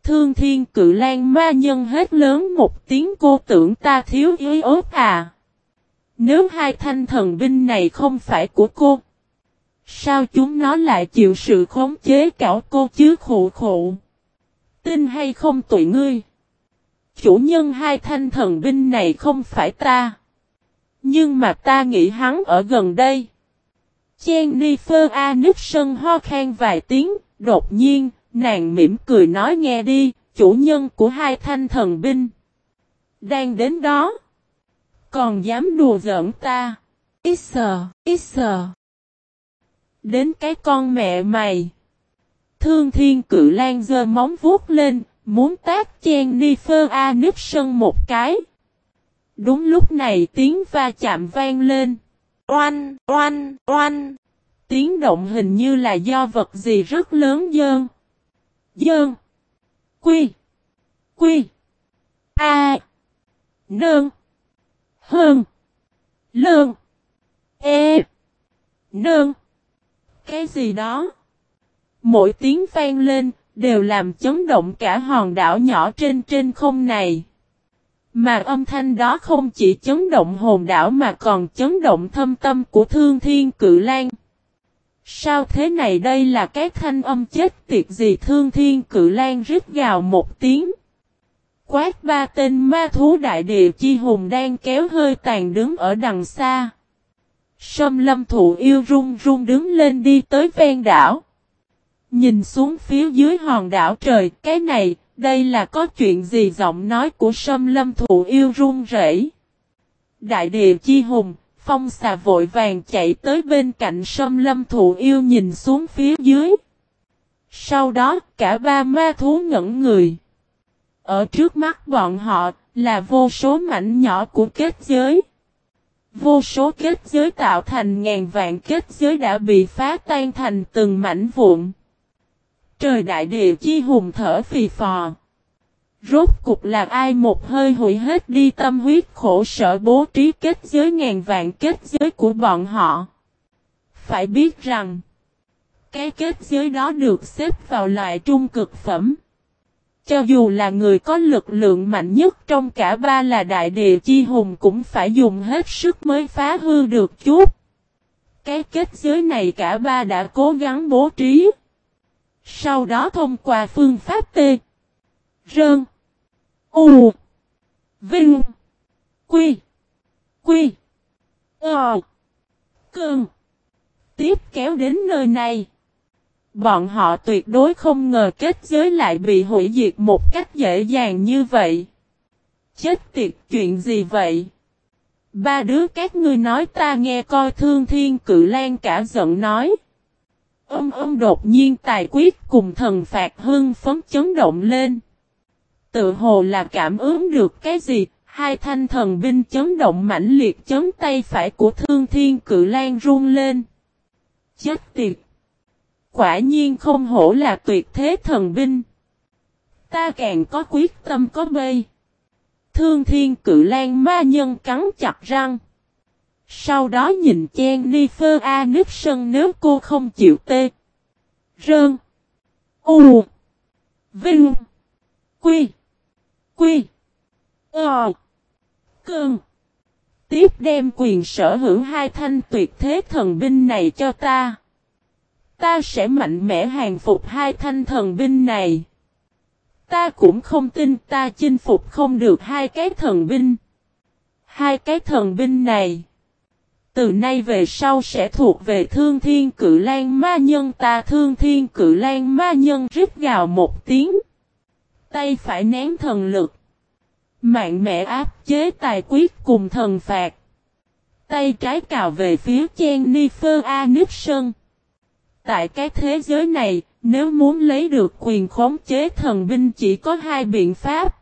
Thương thiên cự lan ma nhân hết lớn một tiếng cô tưởng ta thiếu yếu ớt à. Nếu hai thanh thần binh này không phải của cô. Sao chúng nó lại chịu sự khống chế cảo cô chứ khổ khổ. Tin hay không tụi ngươi. Chủ nhân hai thanh thần binh này không phải ta. Nhưng mà ta nghĩ hắn ở gần đây. Jennifer sân ho khan vài tiếng, đột nhiên, Nàng mỉm cười nói nghe đi, chủ nhân của hai thanh thần binh. Đang đến đó. Còn dám đùa giỡn ta. Ít sờ, ít sờ. Đến cái con mẹ mày. Thương thiên cự lan giơ móng vuốt lên, muốn tác chen Nifer A nước sân một cái. Đúng lúc này tiếng va chạm vang lên. Oanh, oanh, oanh. Tiếng động hình như là do vật gì rất lớn dơn. Dơn. Quy. Quy. A. Nương. Hơn. Lương. E. Nương. Cái gì đó. Mỗi tiếng vang lên, đều làm chấn động cả hòn đảo nhỏ trên trên không này. Mà âm thanh đó không chỉ chấn động hồn đảo mà còn chấn động thâm tâm của thương thiên cự lan. Sao thế này đây là cái thanh âm chết tiệt gì thương thiên cự lan rít gào một tiếng. Quát ba tên ma thú đại địa chi hùng đang kéo hơi tàn đứng ở đằng xa. Sâm lâm thụ yêu run run đứng lên đi tới ven đảo. Nhìn xuống phía dưới hòn đảo trời, cái này, đây là có chuyện gì giọng nói của sâm lâm thụ yêu run rẩy. Đại địa chi hùng, Phong xà vội vàng chạy tới bên cạnh sâm lâm thụ yêu nhìn xuống phía dưới. Sau đó, cả ba ma thú ngẩn người. Ở trước mắt bọn họ là vô số mảnh nhỏ của kết giới. Vô số kết giới tạo thành ngàn vạn kết giới đã bị phá tan thành từng mảnh vụn. Trời đại địa chi hùng thở phì phò. Rốt cục là ai một hơi hủy hết đi tâm huyết khổ sở bố trí kết giới ngàn vạn kết giới của bọn họ. Phải biết rằng, cái kết giới đó được xếp vào loại trung cực phẩm. Cho dù là người có lực lượng mạnh nhất trong cả ba là đại địa chi hùng cũng phải dùng hết sức mới phá hư được chút. Cái kết giới này cả ba đã cố gắng bố trí. Sau đó thông qua phương pháp tê Rơn. U. Vinh. Quy. Quy. Ờ. Cơn. Tiếp kéo đến nơi này. Bọn họ tuyệt đối không ngờ kết giới lại bị hủy diệt một cách dễ dàng như vậy. Chết tiệt, chuyện gì vậy? Ba đứa các ngươi nói ta nghe coi thương thiên cự lan cả giận nói. Âm âm đột nhiên tài quyết cùng thần phạt hưng phấn chấn động lên. Tự hồ là cảm ứng được cái gì, hai thanh thần binh chấn động mãnh liệt chấn tay phải của thương thiên cự lan run lên. Chết tiệt! Quả nhiên không hổ là tuyệt thế thần binh. Ta càng có quyết tâm có bê Thương thiên cự lan ma nhân cắn chặt răng. Sau đó nhìn chen ni phơ a nước sân nếu cô không chịu tê. Rơn. U. Vinh. Quy. Quy. Ờ. Cơn. Tiếp đem quyền sở hữu hai thanh tuyệt thế thần binh này cho ta. Ta sẽ mạnh mẽ hàng phục hai thanh thần binh này. Ta cũng không tin ta chinh phục không được hai cái thần binh. Hai cái thần binh này. Từ nay về sau sẽ thuộc về thương thiên cự lan ma nhân ta thương thiên cự lan ma nhân rít gào một tiếng. Tay phải nén thần lực. Mạng mẽ áp chế tài quyết cùng thần phạt. Tay trái cào về phía chen nifer a nước sơn Tại cái thế giới này, nếu muốn lấy được quyền khống chế thần binh chỉ có hai biện pháp.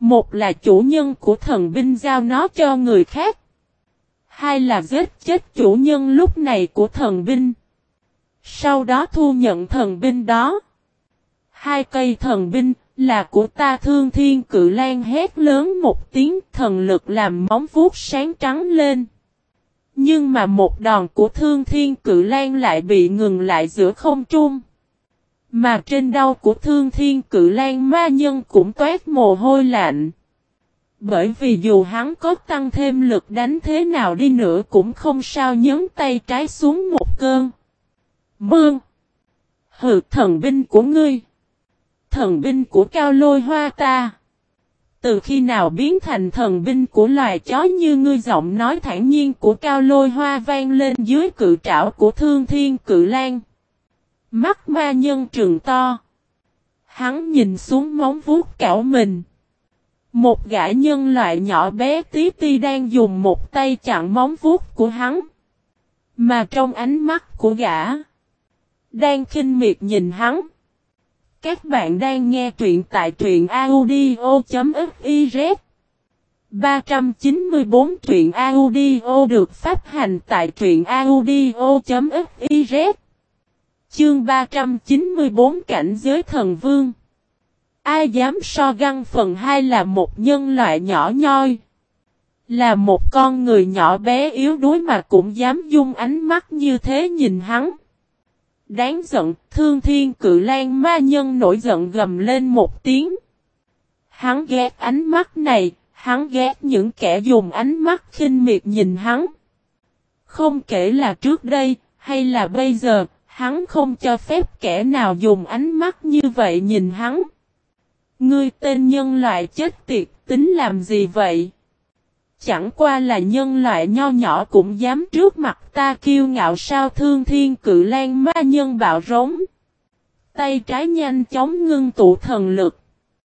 Một là chủ nhân của thần binh giao nó cho người khác. Hai là giết chết chủ nhân lúc này của thần binh. Sau đó thu nhận thần binh đó. Hai cây thần binh là của ta thương thiên cự lan hét lớn một tiếng, thần lực làm móng vuốt sáng trắng lên. Nhưng mà một đòn của thương thiên cự lan lại bị ngừng lại giữa không trung. Mà trên đau của thương thiên cự lan ma nhân cũng toát mồ hôi lạnh. Bởi vì dù hắn có tăng thêm lực đánh thế nào đi nữa cũng không sao nhấn tay trái xuống một cơn. Bương! Hừ, thần binh của ngươi. Thần binh của cao lôi hoa ta. Từ khi nào biến thành thần binh của loài chó như ngươi giọng nói thản nhiên của cao lôi hoa vang lên dưới cự trảo của thương thiên cự lan. Mắt ma nhân trường to. Hắn nhìn xuống móng vuốt cảo mình. Một gã nhân loại nhỏ bé tí ti đang dùng một tay chặn móng vuốt của hắn. Mà trong ánh mắt của gã. Đang khinh miệt nhìn hắn. Các bạn đang nghe truyện tại truyện audio.fiz 394 truyện audio được phát hành tại truyện audio.fiz Chương 394 Cảnh giới thần vương. Ai dám so găng phần 2 là một nhân loại nhỏ nhoi, Là một con người nhỏ bé yếu đuối mà cũng dám dung ánh mắt như thế nhìn hắn. Đáng giận, thương thiên cự lan ma nhân nổi giận gầm lên một tiếng. Hắn ghét ánh mắt này, hắn ghét những kẻ dùng ánh mắt khinh miệt nhìn hắn. Không kể là trước đây, hay là bây giờ, hắn không cho phép kẻ nào dùng ánh mắt như vậy nhìn hắn. Ngươi tên nhân loại chết tiệt tính làm gì vậy? Chẳng qua là nhân loại nho nhỏ cũng dám trước mặt ta kiêu ngạo sao thương thiên cự lan ma nhân bạo rống. Tay trái nhanh chóng ngưng tụ thần lực.